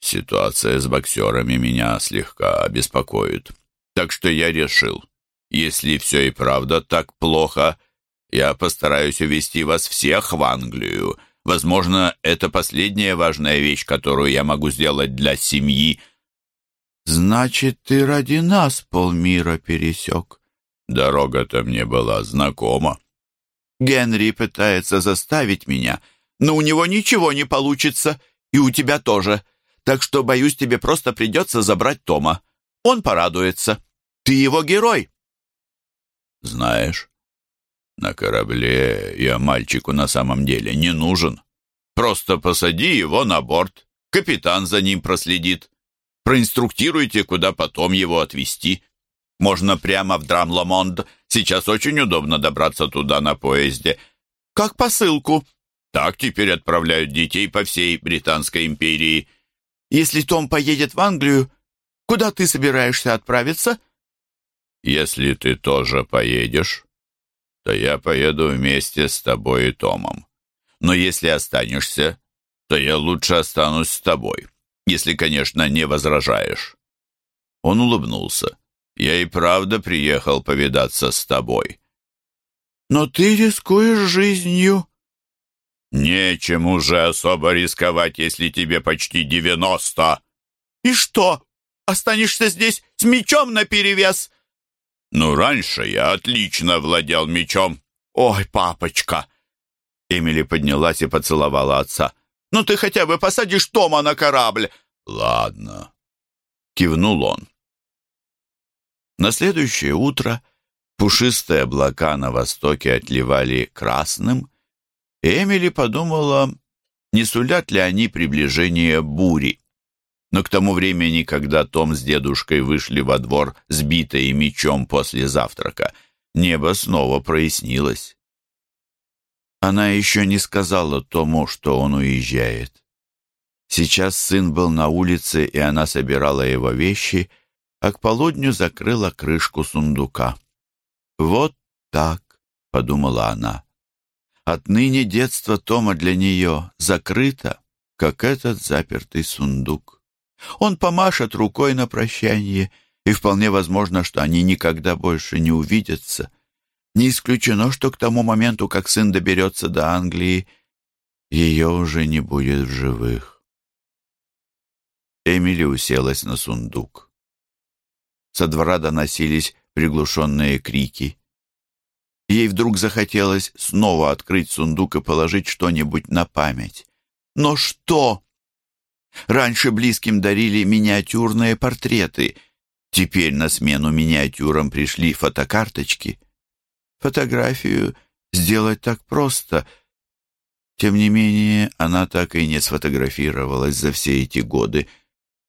ситуация с боксерами меня слегка беспокоит. Так что я решил, если все и правда так плохо, я постараюсь увезти вас всех в Англию, Возможно, это последняя важная вещь, которую я могу сделать для семьи. Значит, ты ради нас полмира пересек. Дорога-то мне была знакома. Генри пытается заставить меня, но у него ничего не получится, и у тебя тоже. Так что, боюсь, тебе просто придется забрать Тома. Он порадуется. Ты его герой. Знаешь, на корабле я мальчику на самом деле не нужен. Просто посади его на борт. Капитан за ним проследит. Проинструктируйте, куда потом его отвезти. Можно прямо в Драмламонд. Сейчас очень удобно добраться туда на поезде. Как посылку. Так теперь отправляют детей по всей Британской империи. Если Том поедет в Англию, куда ты собираешься отправиться? Если ты тоже поедешь, то я поеду вместе с тобой и Томом. Но если останешься, то я лучше останусь с тобой, если, конечно, не возражаешь». Он улыбнулся. «Я и правда приехал повидаться с тобой». «Но ты рискуешь жизнью». «Нечем уже особо рисковать, если тебе почти девяносто». «И что, останешься здесь с мечом наперевес?» «Ну, раньше я отлично владел мечом». «Ой, папочка!» Эмили поднялась и поцеловала отца. «Ну ты хотя бы посадишь Тома на корабль!» «Ладно», — кивнул он. На следующее утро пушистые облака на востоке отливали красным, Эмили подумала, не сулят ли они приближение бури. Но к тому времени, когда Том с дедушкой вышли во двор, сбитые мечом после завтрака, небо снова прояснилось. Она еще не сказала Тому, что он уезжает. Сейчас сын был на улице, и она собирала его вещи, а к полудню закрыла крышку сундука. «Вот так», — подумала она. «Отныне детство Тома для нее закрыто, как этот запертый сундук. Он помашет рукой на прощание, и вполне возможно, что они никогда больше не увидятся. Не исключено, что к тому моменту, как сын доберется до Англии, ее уже не будет в живых. Эмили уселась на сундук. Со двора доносились приглушенные крики. Ей вдруг захотелось снова открыть сундук и положить что-нибудь на память. Но что? Раньше близким дарили миниатюрные портреты. Теперь на смену миниатюрам пришли фотокарточки. Фотографию сделать так просто. Тем не менее, она так и не сфотографировалась за все эти годы.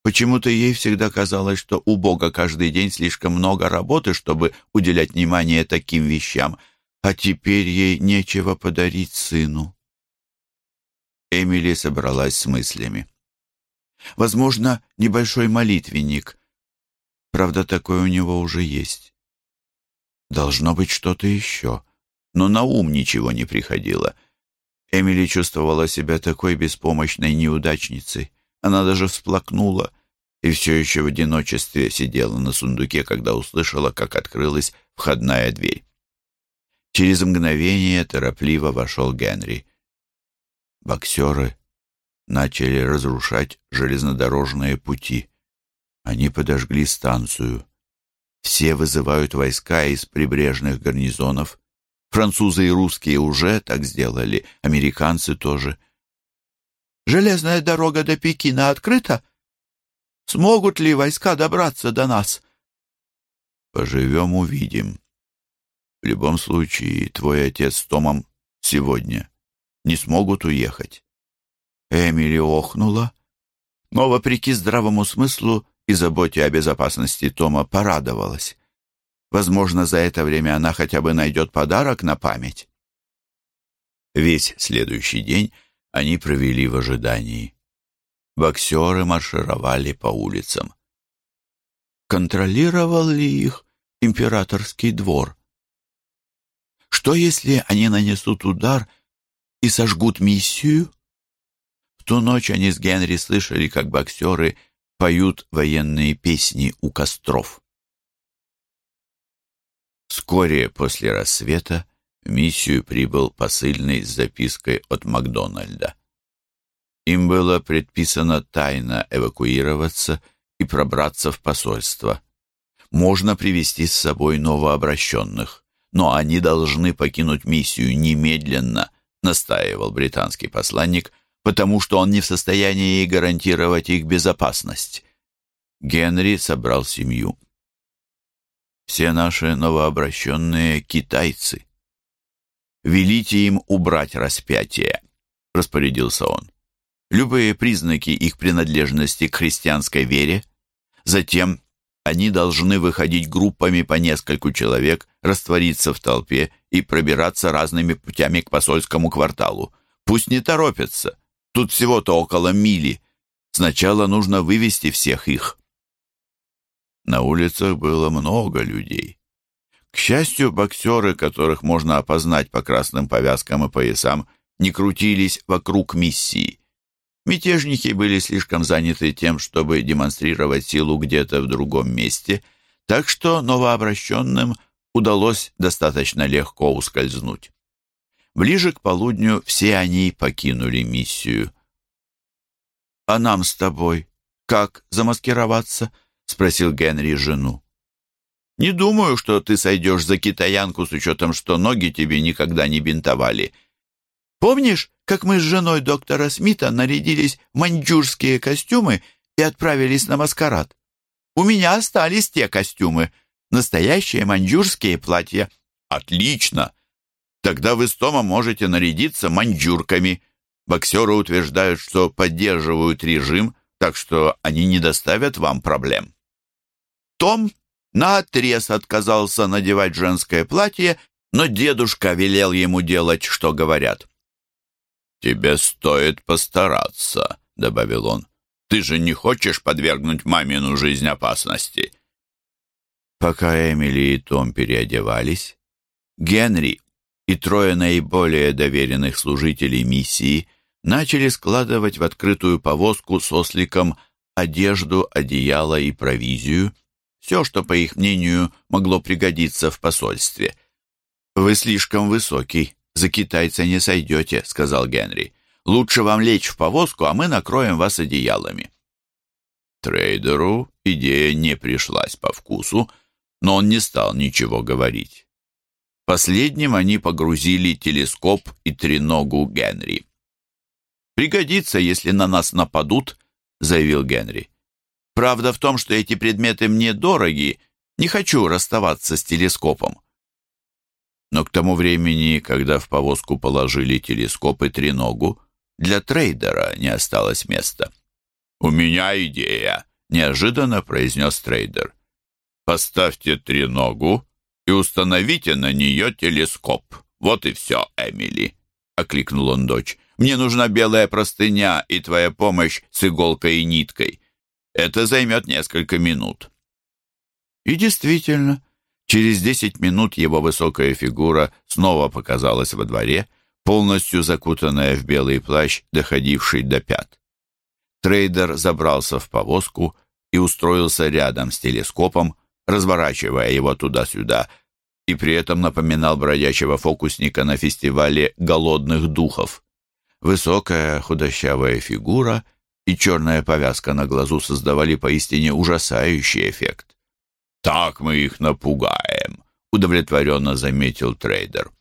Почему-то ей всегда казалось, что у Бога каждый день слишком много работы, чтобы уделять внимание таким вещам, а теперь ей нечего подарить сыну. Эмили собралась с мыслями. Возможно, небольшой молитвенник. Правда, такой у него уже есть. Должно быть что-то еще. Но на ум ничего не приходило. Эмили чувствовала себя такой беспомощной неудачницей. Она даже всплакнула и все еще в одиночестве сидела на сундуке, когда услышала, как открылась входная дверь. Через мгновение торопливо вошел Генри. Боксеры начали разрушать железнодорожные пути. Они подожгли станцию. Все вызывают войска из прибрежных гарнизонов. Французы и русские уже так сделали, американцы тоже. «Железная дорога до Пекина открыта? Смогут ли войска добраться до нас?» «Поживем, увидим. В любом случае, твой отец с Томом сегодня не смогут уехать». Эмили охнула, но, вопреки здравому смыслу и заботе о безопасности Тома, порадовалась. Возможно, за это время она хотя бы найдет подарок на память. Весь следующий день они провели в ожидании. Боксеры маршировали по улицам. Контролировал ли их императорский двор? Что, если они нанесут удар и сожгут миссию? Ту ночь они с Генри слышали, как боксеры поют военные песни у костров. Вскоре после рассвета в миссию прибыл посыльный с запиской от Макдональда. Им было предписано тайно эвакуироваться и пробраться в посольство. Можно привести с собой новообращенных, но они должны покинуть миссию немедленно, настаивал британский посланник, потому что он не в состоянии гарантировать их безопасность. Генри собрал семью. Все наши новообращенные китайцы. Велите им убрать распятие, распорядился он. Любые признаки их принадлежности к христианской вере. Затем они должны выходить группами по нескольку человек, раствориться в толпе и пробираться разными путями к посольскому кварталу. Пусть не торопятся. Тут всего-то около мили. Сначала нужно вывести всех их. На улицах было много людей. К счастью, боксеры, которых можно опознать по красным повязкам и поясам, не крутились вокруг миссии. Мятежники были слишком заняты тем, чтобы демонстрировать силу где-то в другом месте, так что новообращенным удалось достаточно легко ускользнуть. Ближе к полудню все они покинули миссию. «А нам с тобой как замаскироваться?» — спросил Генри жену. «Не думаю, что ты сойдешь за китаянку с учетом, что ноги тебе никогда не бинтовали. Помнишь, как мы с женой доктора Смита нарядились в маньчжурские костюмы и отправились на маскарад? У меня остались те костюмы, настоящие маньчжурские платья». «Отлично!» Тогда вы с Томом можете нарядиться маньчжурками. Боксеры утверждают, что поддерживают режим, так что они не доставят вам проблем. Том наотрез отказался надевать женское платье, но дедушка велел ему делать, что говорят. «Тебе стоит постараться», — добавил он. «Ты же не хочешь подвергнуть мамину жизнь опасности?» Пока Эмили и Том переодевались, Генри и трое наиболее доверенных служителей миссии начали складывать в открытую повозку с осликом одежду, одеяло и провизию, все, что, по их мнению, могло пригодиться в посольстве. «Вы слишком высокий, за китайца не сойдете», — сказал Генри. «Лучше вам лечь в повозку, а мы накроем вас одеялами». Трейдеру идея не пришлась по вкусу, но он не стал ничего говорить. Последним они погрузили телескоп и треногу Генри. «Пригодится, если на нас нападут», — заявил Генри. «Правда в том, что эти предметы мне дороги, не хочу расставаться с телескопом». Но к тому времени, когда в повозку положили телескоп и треногу, для трейдера не осталось места. «У меня идея», — неожиданно произнес трейдер. «Поставьте треногу и установите на нее телескоп. Вот и все, Эмили», — окликнул он дочь. «Мне нужна белая простыня и твоя помощь с иголкой и ниткой. Это займет несколько минут». И действительно, через десять минут его высокая фигура снова показалась во дворе, полностью закутанная в белый плащ, доходивший до пят. Трейдер забрался в повозку и устроился рядом с телескопом, разворачивая его туда-сюда, и при этом напоминал бродячего фокусника на фестивале голодных духов. Высокая худощавая фигура и черная повязка на глазу создавали поистине ужасающий эффект. «Так мы их напугаем», — удовлетворенно заметил трейдер.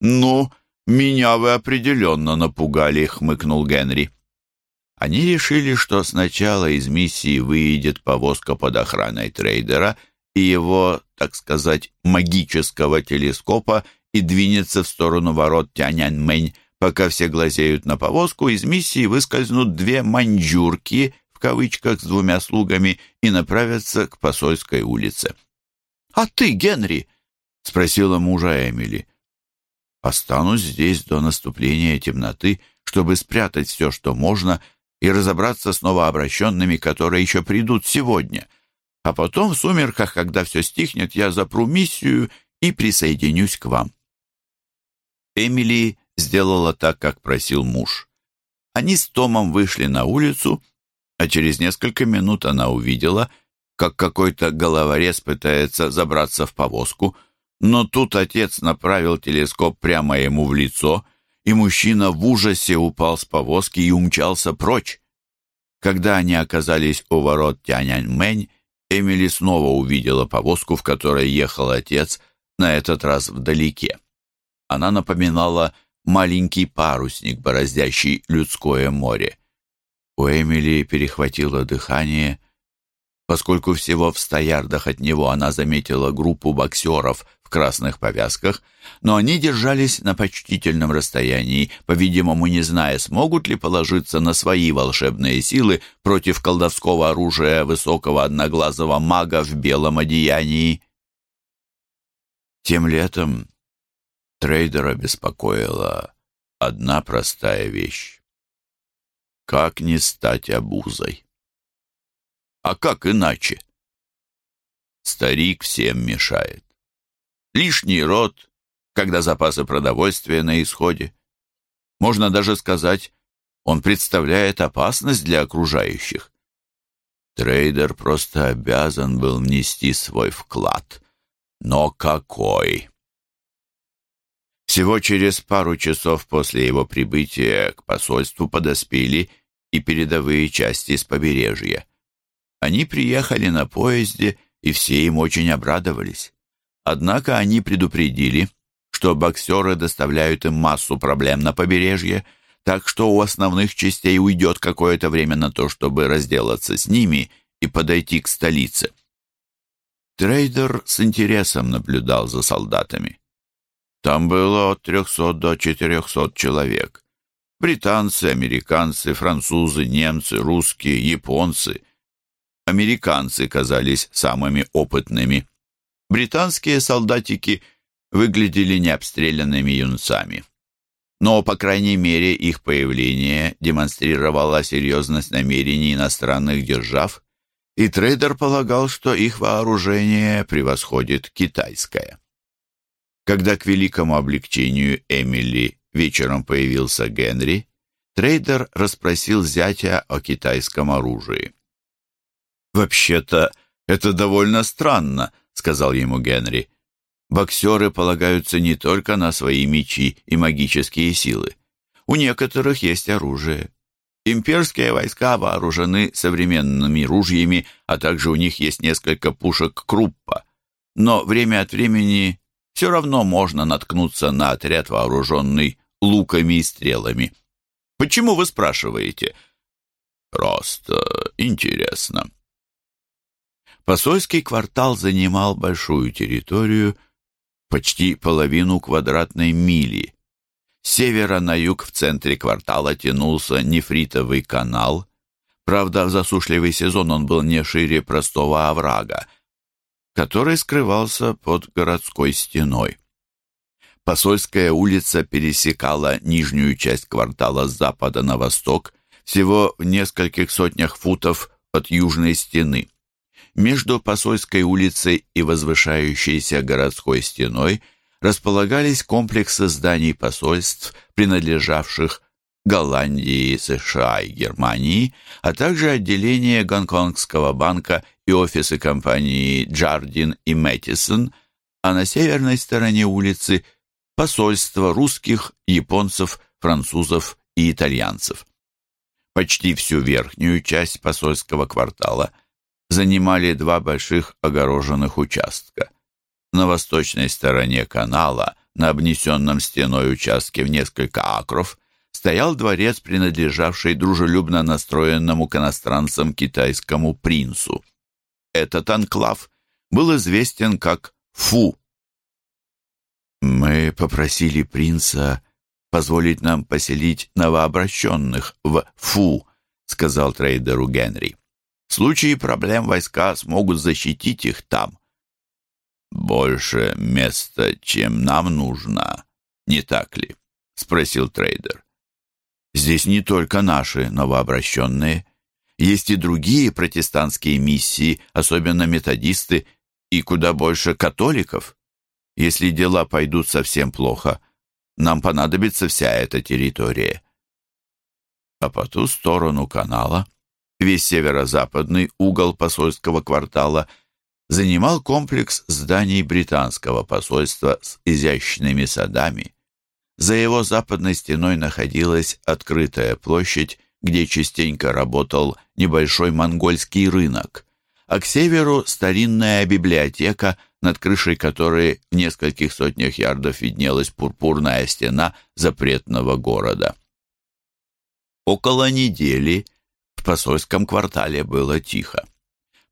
«Ну, меня вы определенно напугали», — хмыкнул Генри. Они решили, что сначала из миссии выйдет повозка под охраной трейдера и его, так сказать, магического телескопа и двинется в сторону ворот Тяньаньмэнь. Пока все глазеют на повозку, из миссии выскользнут две «маньчжурки» в кавычках с двумя слугами и направятся к посольской улице. «А ты, Генри?» — спросила мужа Эмили. «Останусь здесь до наступления темноты, чтобы спрятать все, что можно, и разобраться с новообращенными, которые еще придут сегодня. А потом в сумерках, когда все стихнет, я запру миссию и присоединюсь к вам». Эмили сделала так, как просил муж. Они с Томом вышли на улицу, а через несколько минут она увидела, как какой-то головорез пытается забраться в повозку, но тут отец направил телескоп прямо ему в лицо, и мужчина в ужасе упал с повозки и умчался прочь. Когда они оказались у ворот Тяньаньмэнь, Эмили снова увидела повозку, в которой ехал отец, на этот раз вдалеке. Она напоминала маленький парусник, бороздящий людское море. У Эмили перехватило дыхание, поскольку всего в ста ярдах от него она заметила группу боксеров красных повязках, но они держались на почтительном расстоянии, по-видимому, не зная, смогут ли положиться на свои волшебные силы против колдовского оружия высокого одноглазого мага в белом одеянии. Тем летом трейдера беспокоила одна простая вещь. Как не стать обузой? А как иначе? Старик всем мешает. Лишний род, когда запасы продовольствия на исходе. Можно даже сказать, он представляет опасность для окружающих. Трейдер просто обязан был внести свой вклад. Но какой? Всего через пару часов после его прибытия к посольству подоспели и передовые части с побережья. Они приехали на поезде, и все им очень обрадовались. Однако они предупредили, что боксеры доставляют им массу проблем на побережье, так что у основных частей уйдет какое-то время на то, чтобы разделаться с ними и подойти к столице. Трейдер с интересом наблюдал за солдатами. Там было от 300 до 400 человек. Британцы, американцы, французы, немцы, русские, японцы — Американцы казались самыми опытными. Британские солдатики выглядели необстрелянными юнцами. Но, по крайней мере, их появление демонстрировало серьезность намерений иностранных держав, и трейдер полагал, что их вооружение превосходит китайское. Когда к великому облегчению Эмили вечером появился Генри, трейдер расспросил зятя о китайском оружии. «Вообще-то это довольно странно», — сказал ему Генри. «Боксеры полагаются не только на свои мечи и магические силы. У некоторых есть оружие. Имперские войска вооружены современными ружьями, а также у них есть несколько пушек Круппа. Но время от времени все равно можно наткнуться на отряд, вооруженный луками и стрелами. Почему вы спрашиваете? Просто интересно. Посольский квартал занимал большую территорию, почти половину квадратной мили. С севера на юг в центре квартала тянулся нефритовый канал. Правда, в засушливый сезон он был не шире простого оврага, который скрывался под городской стеной. Посольская улица пересекала нижнюю часть квартала с запада на восток, всего в нескольких сотнях футов от южной стены. Между Посольской улицей и возвышающейся городской стеной располагались комплексы зданий посольств, принадлежавших Голландии, США и Германии, а также отделения Гонконгского банка и офисы компании Джардин и Мэттисон, а на северной стороне улицы – посольства русских, японцев, французов и итальянцев. Почти всю верхнюю часть посольского квартала занимали два больших огороженных участка. На восточной стороне канала, на обнесенном стеной участке в несколько акров, стоял дворец, принадлежавший дружелюбно настроенному к иностранцам китайскому принцу. Этот анклав был известен как Фу. Мы попросили принца позволить нам поселить новообращенных в Фу, сказал трейдеру Генри. В случае проблем войска смогут защитить их там. «Больше места, чем нам нужно, не так ли?» — спросил трейдер. «Здесь не только наши новообращенные. Есть и другие протестантские миссии, особенно методисты, и куда больше католиков. Если дела пойдут совсем плохо, нам понадобится вся эта территория». А по ту сторону канала Весь северо-западный угол посольского квартала занимал комплекс зданий британского посольства с изящными садами. За его западной стеной находилась открытая площадь, где частенько работал небольшой монгольский рынок, а к северу старинная библиотека, над крышей которой в нескольких сотнях ярдов виднелась пурпурная стена запретного города. Около недели в посольском квартале было тихо.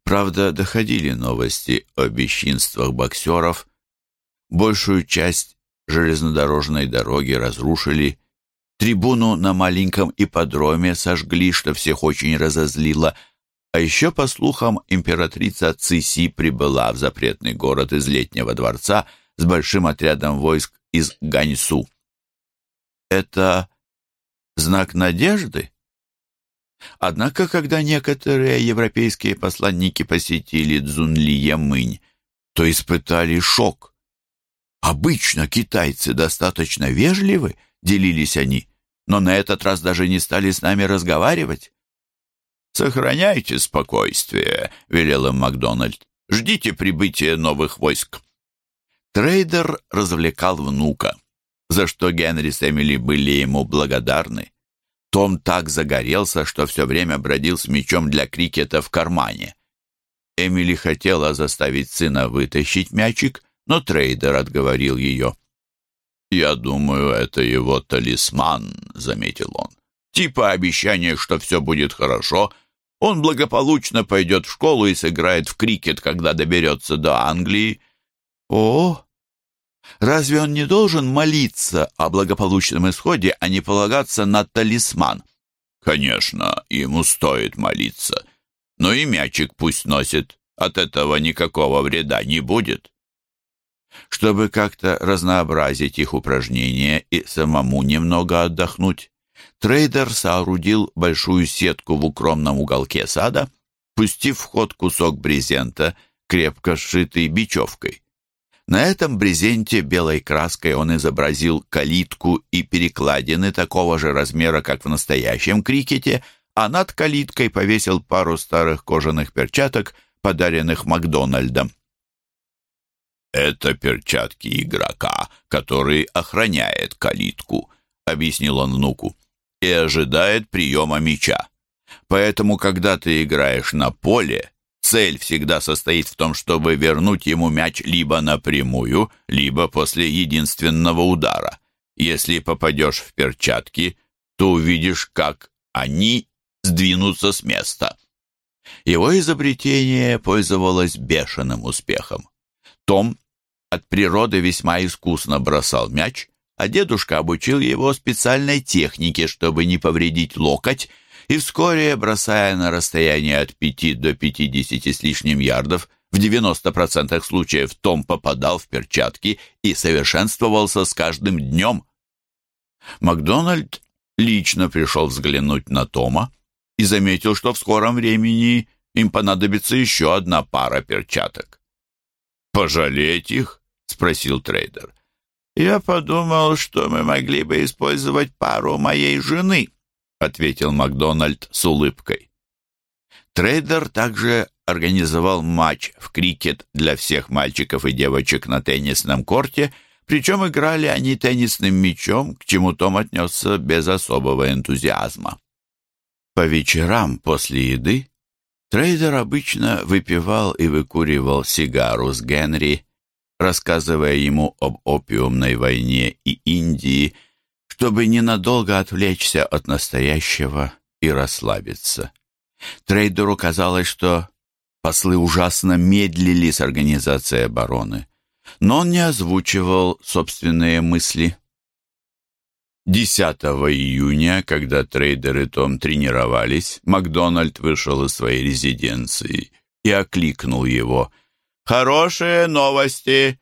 Правда, доходили новости о бесчинствах боксеров. Большую часть железнодорожной дороги разрушили. Трибуну на маленьком ипподроме сожгли, что всех очень разозлило. А еще, по слухам, императрица Циси прибыла в запретный город из Летнего дворца с большим отрядом войск из Ганьсу. Это знак надежды? Однако, когда некоторые европейские посланники посетили Цзунли-Ямынь, то испытали шок. Обычно китайцы достаточно вежливы, делились они, но на этот раз даже не стали с нами разговаривать. «Сохраняйте спокойствие», — велел им Макдональд. «Ждите прибытия новых войск». Трейдер развлекал внука, за что Генри с Эмили были ему благодарны. Том так загорелся, что все время бродил с мячом для крикета в кармане. Эмили хотела заставить сына вытащить мячик, но трейдер отговорил ее. «Я думаю, это его талисман», — заметил он. «Типа обещание, что все будет хорошо. Он благополучно пойдет в школу и сыграет в крикет, когда доберется до Англии». «О, Разве он не должен молиться о благополучном исходе, а не полагаться на талисман? Конечно, ему стоит молиться. Но и мячик пусть носит. От этого никакого вреда не будет. Чтобы как-то разнообразить их упражнения и самому немного отдохнуть, трейдер соорудил большую сетку в укромном уголке сада, пустив в ход кусок брезента, крепко сшитый бечевкой. На этом брезенте белой краской он изобразил калитку и перекладины такого же размера, как в настоящем крикете, а над калиткой повесил пару старых кожаных перчаток, подаренных Макдональдом. «Это перчатки игрока, который охраняет калитку», — объяснил он внуку. и ожидает приема мяча. Поэтому, когда ты играешь на поле, цель всегда состоит в том, чтобы вернуть ему мяч либо напрямую, либо после единственного удара. Если попадешь в перчатки, то увидишь, как они сдвинутся с места. Его изобретение пользовалось бешеным успехом. Том от природы весьма искусно бросал мяч, а дедушка обучил его специальной технике, чтобы не повредить локоть, и вскоре, бросая на расстояние от 5 до 50 с лишним ярдов, в 90% случаев Том попадал в перчатки и совершенствовался с каждым днем. Макдональд лично пришел взглянуть на Тома и заметил, что в скором времени им понадобится еще одна пара перчаток. «Пожалеть их?» — спросил трейдер. «Я подумал, что мы могли бы использовать пару моей жены», — ответил Макдональд с улыбкой. Трейдер также организовал матч в крикет для всех мальчиков и девочек на теннисном корте, причем играли они теннисным мячом, к чему Том отнесся без особого энтузиазма. По вечерам после еды трейдер обычно выпивал и выкуривал сигару с Генри, рассказывая ему об опиумной войне и Индии, чтобы ненадолго отвлечься от настоящего и расслабиться. Трейдеру казалось, что послы ужасно медлили с организацией обороны, но он не озвучивал собственные мысли. 10 июня, когда трейдер и Том тренировались, Макдональд вышел из своей резиденции и окликнул его. «Хорошие новости!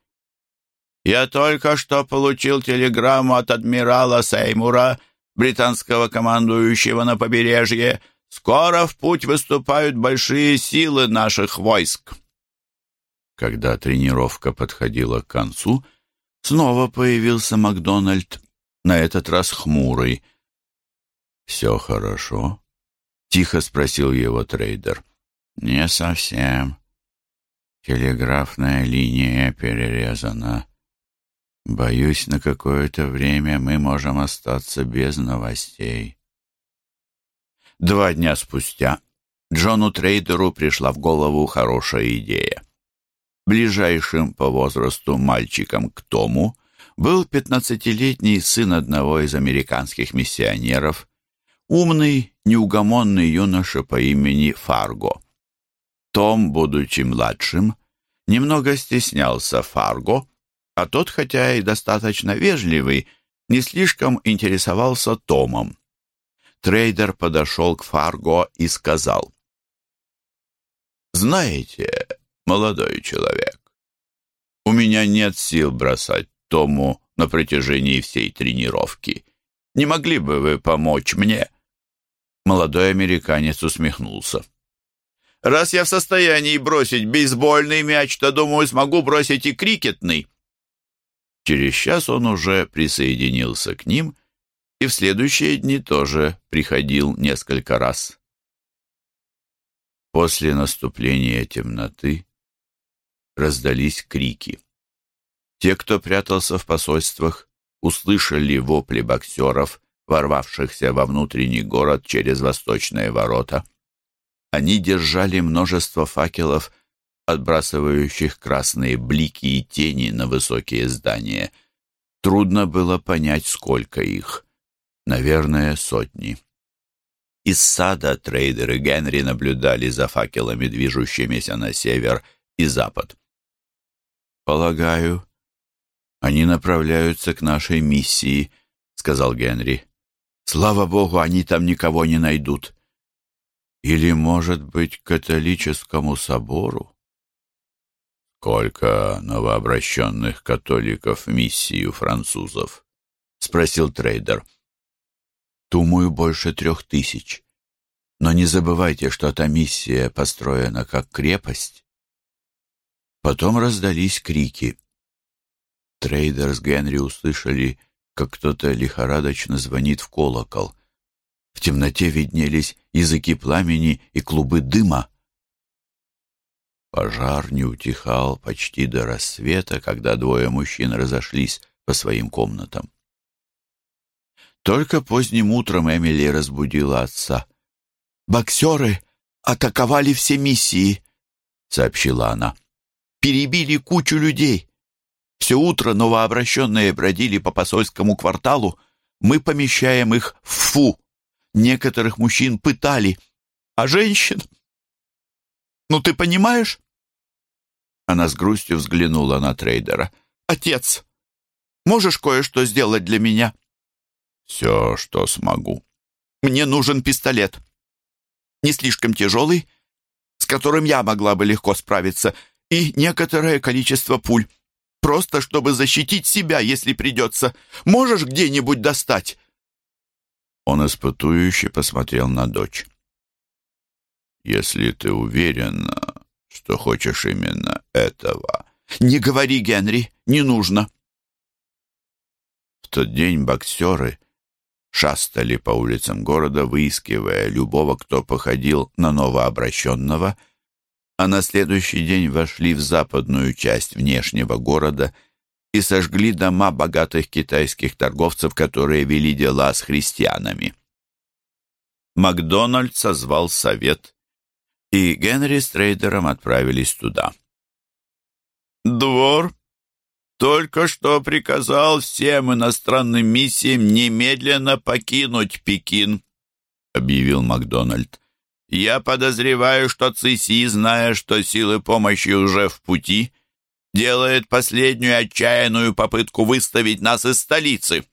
Я только что получил телеграмму от адмирала Сеймура, британского командующего на побережье. Скоро в путь выступают большие силы наших войск». Когда тренировка подходила к концу, снова появился Макдональд на этот раз хмурый. «Все хорошо?» — тихо спросил его трейдер. «Не совсем. Телеграфная линия перерезана. Боюсь, на какое-то время мы можем остаться без новостей». Два дня спустя Джону Трейдеру пришла в голову хорошая идея. Ближайшим по возрасту мальчиком к Тому — был пятнадцатилетний сын одного из американских миссионеров, умный, неугомонный юноша по имени Фарго. Том, будучи младшим, немного стеснялся Фарго, а тот, хотя и достаточно вежливый, не слишком интересовался Томом. Трейдер подошел к Фарго и сказал, «Знаете, молодой человек, у меня нет сил бросать Тому на протяжении всей тренировки. Не могли бы вы помочь мне?» Молодой американец усмехнулся. «Раз я в состоянии бросить бейсбольный мяч, то, думаю, смогу бросить и крикетный». Через час он уже присоединился к ним и в следующие дни тоже приходил несколько раз. После наступления темноты раздались крики. Те, кто прятался в посольствах, услышали вопли боксеров, ворвавшихся во внутренний город через восточные ворота. Они держали множество факелов, отбрасывающих красные блики и тени на высокие здания. Трудно было понять, сколько их. Наверное, сотни. Из сада трейдеры Генри наблюдали за факелами, движущимися на север и запад. «Полагаю, «Они направляются к нашей миссии», — сказал Генри. «Слава Богу, они там никого не найдут». «Или, может быть, к католическому собору?» «Сколько новообращенных католиков в миссию французов?» — спросил трейдер. «Думаю, больше трех тысяч. Но не забывайте, что эта миссия построена как крепость». Потом раздались крики. Трейдер с Генри услышали, как кто-то лихорадочно звонит в колокол. В темноте виднелись языки пламени и клубы дыма. Пожар не утихал почти до рассвета, когда двое мужчин разошлись по своим комнатам. Только поздним утром Эмили разбудила отца. «Боксеры атаковали все миссии», — сообщила она. «Перебили кучу людей. Все утро новообращенные бродили по посольскому кварталу. Мы помещаем их в фу. Некоторых мужчин пытали, а женщин... Ну, ты понимаешь?» Она с грустью взглянула на трейдера. «Отец, можешь кое-что сделать для меня?» «Все, что смогу». «Мне нужен пистолет. Не слишком тяжелый, с которым я могла бы легко справиться, и некоторое количество пуль. Просто чтобы защитить себя, если придется. Можешь где-нибудь достать?» Он испытующе посмотрел на дочь. «Если ты уверена, что хочешь именно этого...» «Не говори, Генри, не нужно». В тот день боксеры шастали по улицам города, выискивая любого, кто походил на новообращенного, а на следующий день вошли в западную часть внешнего города и сожгли дома богатых китайских торговцев, которые вели дела с христианами. Макдональд созвал совет, и Генри с трейдером отправились туда. «Двор только что приказал всем иностранным миссиям немедленно покинуть Пекин», — объявил Макдональд. «Я подозреваю, что Циси, зная, что силы помощи уже в пути, делает последнюю отчаянную попытку выставить нас из столицы.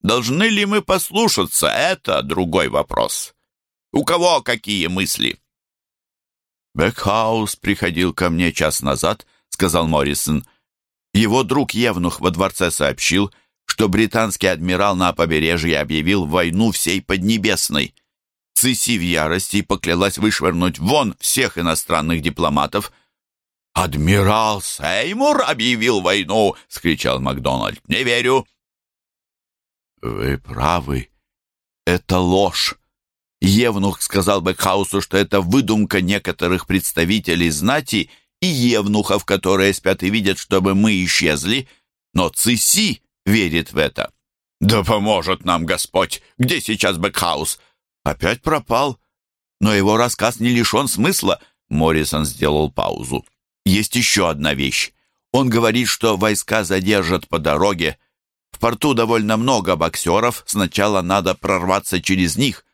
Должны ли мы послушаться, это другой вопрос. У кого какие мысли?» «Бекхаус приходил ко мне час назад», — сказал Моррисон. Его друг Евнух во дворце сообщил, что британский адмирал на побережье объявил войну всей Поднебесной. Циси в ярости поклялась вышвырнуть вон всех иностранных дипломатов. «Адмирал Сеймур объявил войну!» — скричал Макдональд. «Не верю!» «Вы правы. Это ложь. Евнух сказал Бекхаусу, что это выдумка некоторых представителей знати и евнухов, которые спят и видят, чтобы мы исчезли, но Циси верит в это. «Да поможет нам Господь! Где сейчас Бэкхаус?» Опять пропал. Но его рассказ не лишен смысла. Моррисон сделал паузу. Есть еще одна вещь. Он говорит, что войска задержат по дороге. В порту довольно много боксеров. Сначала надо прорваться через них.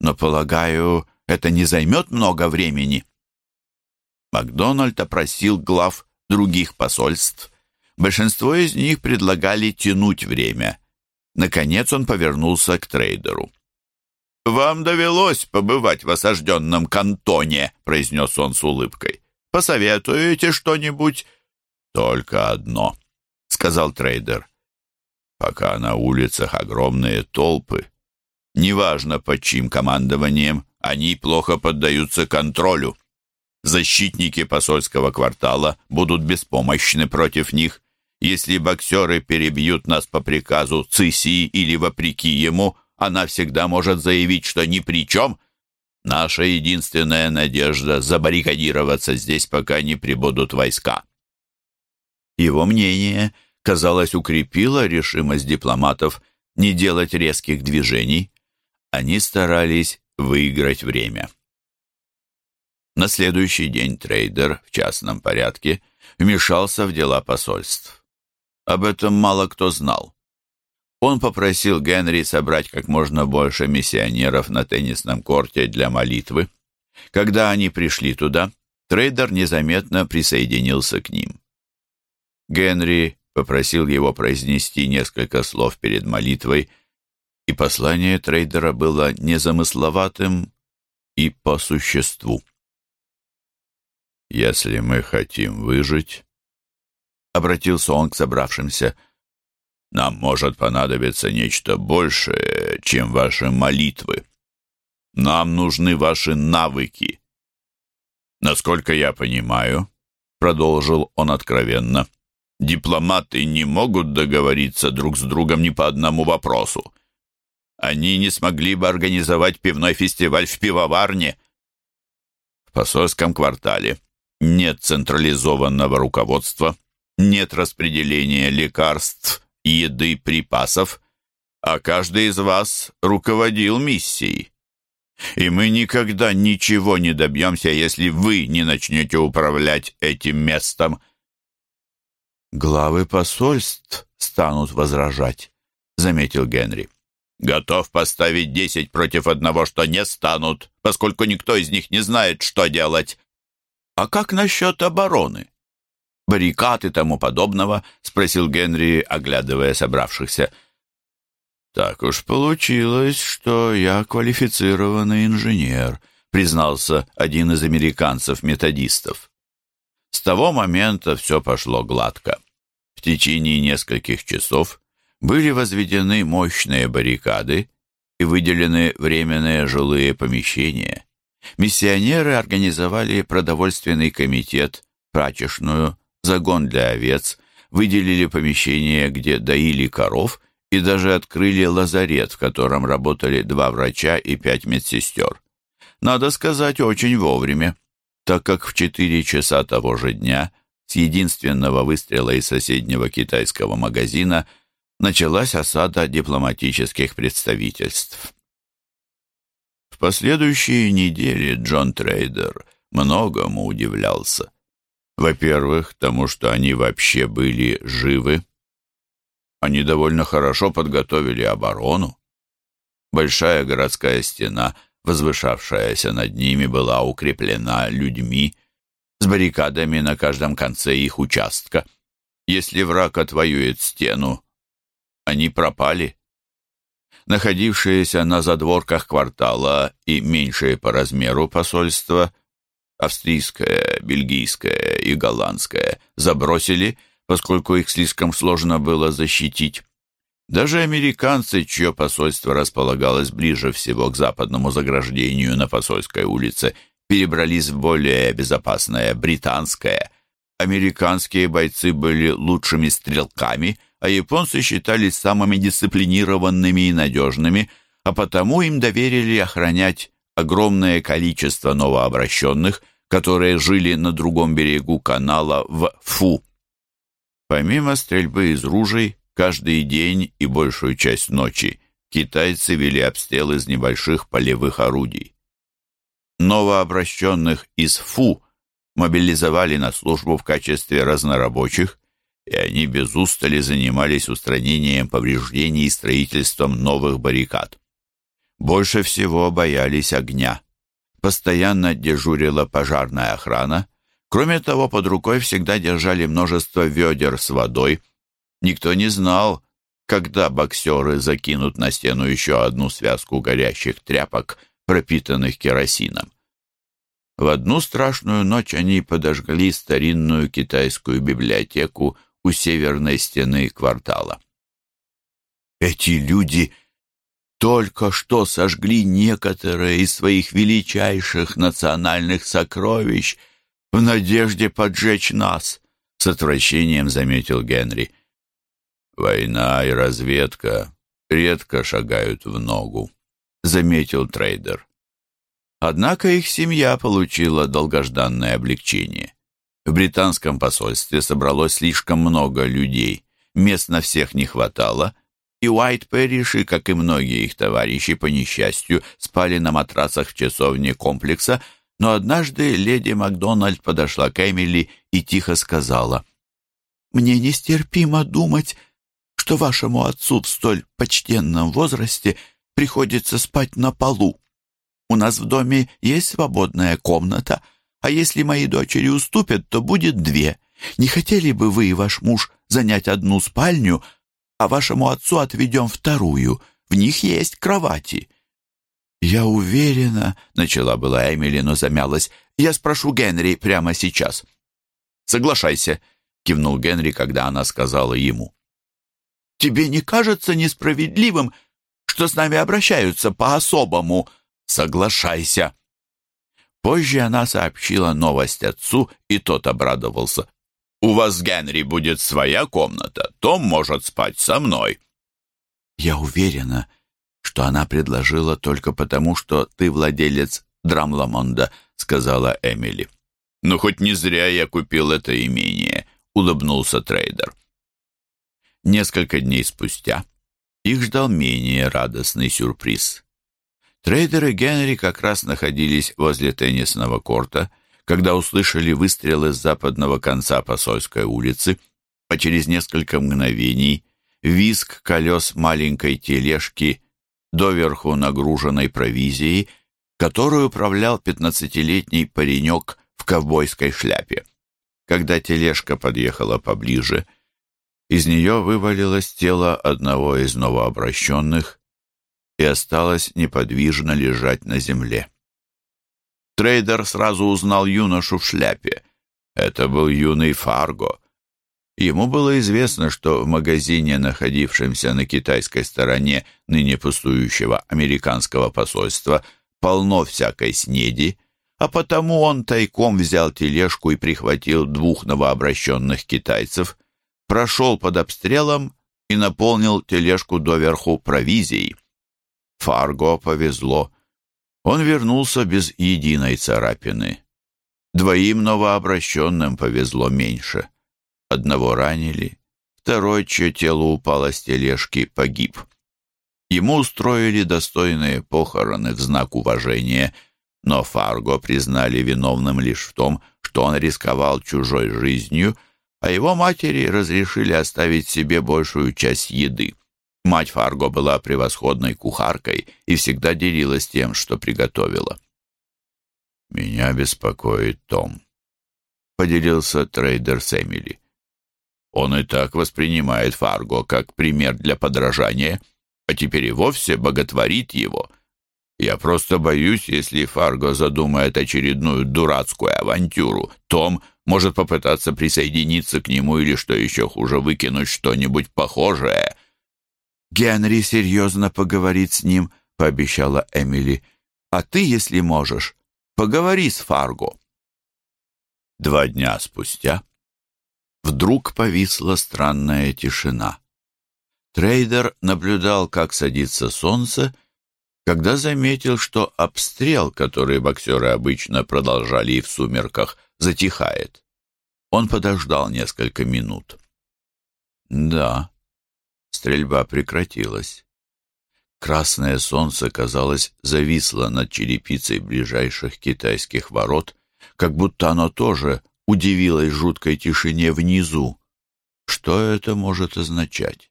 Но, полагаю, это не займет много времени. Макдональд опросил глав других посольств. Большинство из них предлагали тянуть время. Наконец он повернулся к трейдеру. «Вам довелось побывать в осажденном кантоне», — произнес он с улыбкой. «Посоветуете что-нибудь?» «Только одно», — сказал трейдер. «Пока на улицах огромные толпы, неважно под чьим командованием, они плохо поддаются контролю. Защитники посольского квартала будут беспомощны против них. Если боксеры перебьют нас по приказу Циси или вопреки ему, она всегда может заявить, что ни при чем. Наша единственная надежда — забаррикадироваться здесь, пока не прибудут войска. Его мнение, казалось, укрепило решимость дипломатов не делать резких движений. Они старались выиграть время. На следующий день трейдер в частном порядке вмешался в дела посольств. Об этом мало кто знал. Он попросил Генри собрать как можно больше миссионеров на теннисном корте для молитвы. Когда они пришли туда, трейдер незаметно присоединился к ним. Генри попросил его произнести несколько слов перед молитвой, и послание трейдера было незамысловатым и по существу. «Если мы хотим выжить», — обратился он к собравшимся, — «нам может понадобиться нечто большее, чем ваши молитвы. Нам нужны ваши навыки. Насколько я понимаю, — продолжил он откровенно, — дипломаты не могут договориться друг с другом ни по одному вопросу. Они не смогли бы организовать пивной фестиваль в пивоварне. В посольском квартале нет централизованного руководства, нет распределения лекарств, еды, припасов. а каждый из вас руководил миссией. И мы никогда ничего не добьемся, если вы не начнете управлять этим местом. Главы посольств станут возражать, заметил Генри. Готов поставить десять против одного, что не станут, поскольку никто из них не знает, что делать. А как насчет обороны? Баррикад и тому подобного? Спросил Генри, оглядывая собравшихся. «Так уж получилось, что я квалифицированный инженер», признался один из американцев-методистов. С того момента все пошло гладко. В течение нескольких часов были возведены мощные баррикады и выделены временные жилые помещения. Миссионеры организовали продовольственный комитет, прачечную, загон для овец, выделили помещение, где доили коров и даже открыли лазарет, в котором работали два врача и пять медсестер. Надо сказать, очень вовремя, так как в четыре часа того же дня с единственного выстрела из соседнего китайского магазина началась осада дипломатических представительств. В последующие недели Джон Трейдер многому удивлялся. Во-первых, тому, что они вообще были живы, они довольно хорошо подготовили оборону. Большая городская стена, возвышавшаяся над ними, была укреплена людьми с баррикадами на каждом конце их участка. Если враг отвоюет стену, они пропали. Находившиеся на задворках квартала и меньшие по размеру посольства, австрийское, бельгийское и голландское, забросили – поскольку их слишком сложно было защитить. Даже американцы, чье посольство располагалось ближе всего к западному заграждению на Посольской улице, перебрались в более безопасное британское. Американские бойцы были лучшими стрелками, а японцы считались самыми дисциплинированными и надежными, а потому им доверили охранять огромное количество новообращенных, которые жили на другом берегу канала в Фу. Помимо стрельбы из ружей, каждый день и большую часть ночи китайцы вели обстрел из небольших полевых орудий. Новообращенных из Фу мобилизовали на службу в качестве разнорабочих, и они без устали занимались устранением повреждений и строительством новых баррикад. Больше всего боялись огня. Постоянно дежурила пожарная охрана, Кроме того, под рукой всегда держали множество ведер с водой. Никто не знал, когда боксеры закинут на стену еще одну связку горящих тряпок, пропитанных керосином. В одну страшную ночь они подожгли старинную китайскую библиотеку у северной стены квартала. Эти люди только что сожгли некоторые из своих величайших национальных сокровищ — в надежде поджечь нас», — с отвращением заметил Генри. «Война и разведка редко шагают в ногу», — заметил трейдер. Однако их семья получила долгожданное облегчение. В британском посольстве собралось слишком много людей, мест на всех не хватало, и Уайт Перриши, как и многие их товарищи, по несчастью, спали на матрасах в часовне комплекса, но однажды леди Макдональд подошла к Эмили и тихо сказала, «Мне нестерпимо думать, что вашему отцу в столь почтенном возрасте приходится спать на полу. У нас в доме есть свободная комната, а если мои дочери уступят, то будет две. Не хотели бы вы и ваш муж занять одну спальню, а вашему отцу отведем вторую? В них есть кровати». «Я уверена», — начала была Эмили, но замялась. «Я спрошу Генри прямо сейчас». «Соглашайся», — кивнул Генри, когда она сказала ему. «Тебе не кажется несправедливым, что с нами обращаются по-особому?» «Соглашайся». Позже она сообщила новость отцу, и тот обрадовался. «У вас Генри будет своя комната. Том может спать со мной». «Я уверена», что она предложила только потому, что ты владелец Драмламонда», — сказала Эмили. «Ну, хоть не зря я купил это имение», — улыбнулся трейдер. Несколько дней спустя их ждал менее радостный сюрприз. Трейдер и Генри как раз находились возле теннисного корта, когда услышали выстрелы с западного конца посольской улицы, а через несколько мгновений визг колес маленькой тележки, доверху нагруженной провизией, которую управлял пятнадцатилетний паренек в ковбойской шляпе. Когда тележка подъехала поближе, из нее вывалилось тело одного из новообращенных и осталось неподвижно лежать на земле. Трейдер сразу узнал юношу в шляпе. Это был юный Фарго. Ему было известно, что в магазине, находившемся на китайской стороне ныне пустующего американского посольства, полно всякой снеди, а потому он тайком взял тележку и прихватил двух новообращенных китайцев, прошел под обстрелом и наполнил тележку доверху провизией. Фарго повезло. Он вернулся без единой царапины. Двоим новообращенным повезло меньше. Одного ранили, второй, чье тело упало с тележки, погиб. Ему устроили достойные похороны в знак уважения – но Фарго признали виновным лишь в том, что он рисковал чужой жизнью, а его матери разрешили оставить себе большую часть еды. Мать Фарго была превосходной кухаркой и всегда делилась тем, что приготовила. «Меня беспокоит Том», — поделился трейдер с Эмили. «Он и так воспринимает Фарго как пример для подражания, а теперь и вовсе боготворит его». Я просто боюсь, если Фарго задумает очередную дурацкую авантюру, Том может попытаться присоединиться к нему или, что еще хуже, выкинуть что-нибудь похожее. «Генри серьезно поговорит с ним», — пообещала Эмили. «А ты, если можешь, поговори с Фарго». Два дня спустя вдруг повисла странная тишина. Трейдер наблюдал, как садится солнце, когда заметил, что обстрел, который боксеры обычно продолжали и в сумерках, затихает. Он подождал несколько минут. Да, стрельба прекратилась. Красное солнце, казалось, зависло над черепицей ближайших китайских ворот, как будто оно тоже удивилось жуткой тишине внизу. Что это может означать?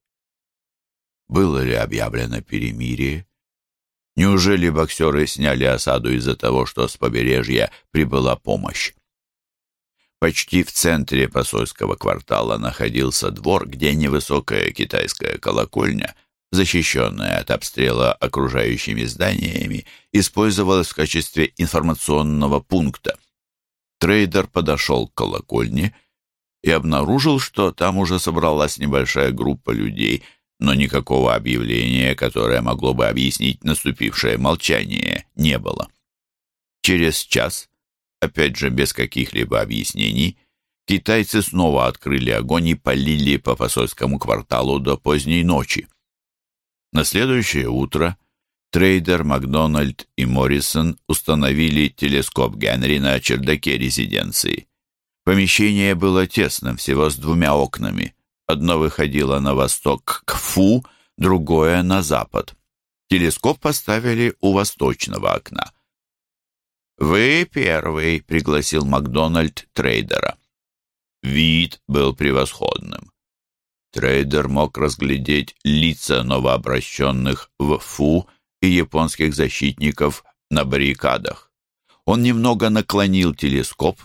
Было ли объявлено перемирие? Неужели боксеры сняли осаду из-за того, что с побережья прибыла помощь? Почти в центре посольского квартала находился двор, где невысокая китайская колокольня, защищенная от обстрела окружающими зданиями, использовалась в качестве информационного пункта. Трейдер подошел к колокольне и обнаружил, что там уже собралась небольшая группа людей – но никакого объявления, которое могло бы объяснить наступившее молчание, не было. Через час, опять же без каких-либо объяснений, китайцы снова открыли огонь и полили по посольскому кварталу до поздней ночи. На следующее утро трейдер Макдональд и Моррисон установили телескоп Генри на чердаке резиденции. Помещение было тесным, всего с двумя окнами – Одно выходило на восток к Фу, другое — на запад. Телескоп поставили у восточного окна. «Вы первый», — пригласил Макдональд трейдера. Вид был превосходным. Трейдер мог разглядеть лица новообращенных в Фу и японских защитников на баррикадах. Он немного наклонил телескоп,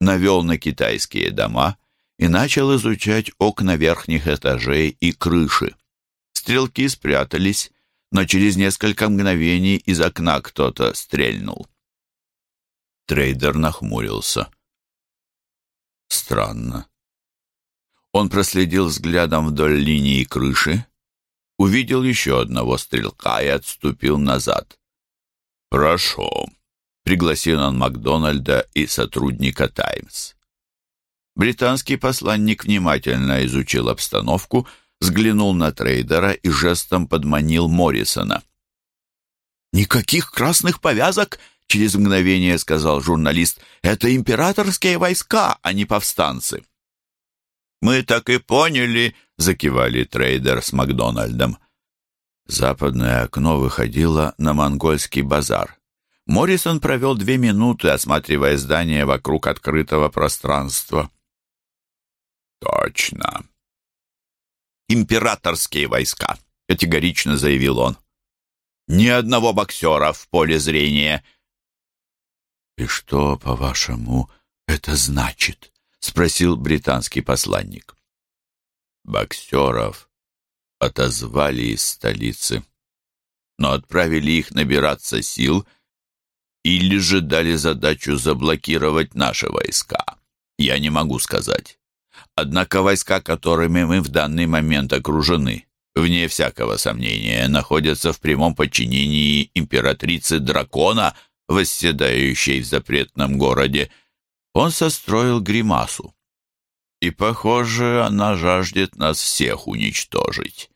навел на китайские дома и начал изучать окна верхних этажей и крыши. Стрелки спрятались, но через несколько мгновений из окна кто-то стрельнул. Трейдер нахмурился. Странно. Он проследил взглядом вдоль линии крыши, увидел еще одного стрелка и отступил назад. «Хорошо», — пригласил он Макдональда и сотрудника «Таймс». Британский посланник внимательно изучил обстановку, взглянул на трейдера и жестом подманил Моррисона. «Никаких красных повязок!» — через мгновение сказал журналист. «Это императорские войска, а не повстанцы». «Мы так и поняли», — закивали трейдер с Макдональдом. Западное окно выходило на монгольский базар. Моррисон провел две минуты, осматривая здание вокруг открытого пространства. «Точно!» «Императорские войска», — категорично заявил он. «Ни одного боксера в поле зрения». «И что, по-вашему, это значит?» — спросил британский посланник. «Боксеров отозвали из столицы, но отправили их набираться сил или же дали задачу заблокировать наши войска. Я не могу сказать. Однако войска, которыми мы в данный момент окружены, вне всякого сомнения, находятся в прямом подчинении императрицы дракона, восседающей в запретном городе. Он состроил гримасу. И, похоже, она жаждет нас всех уничтожить.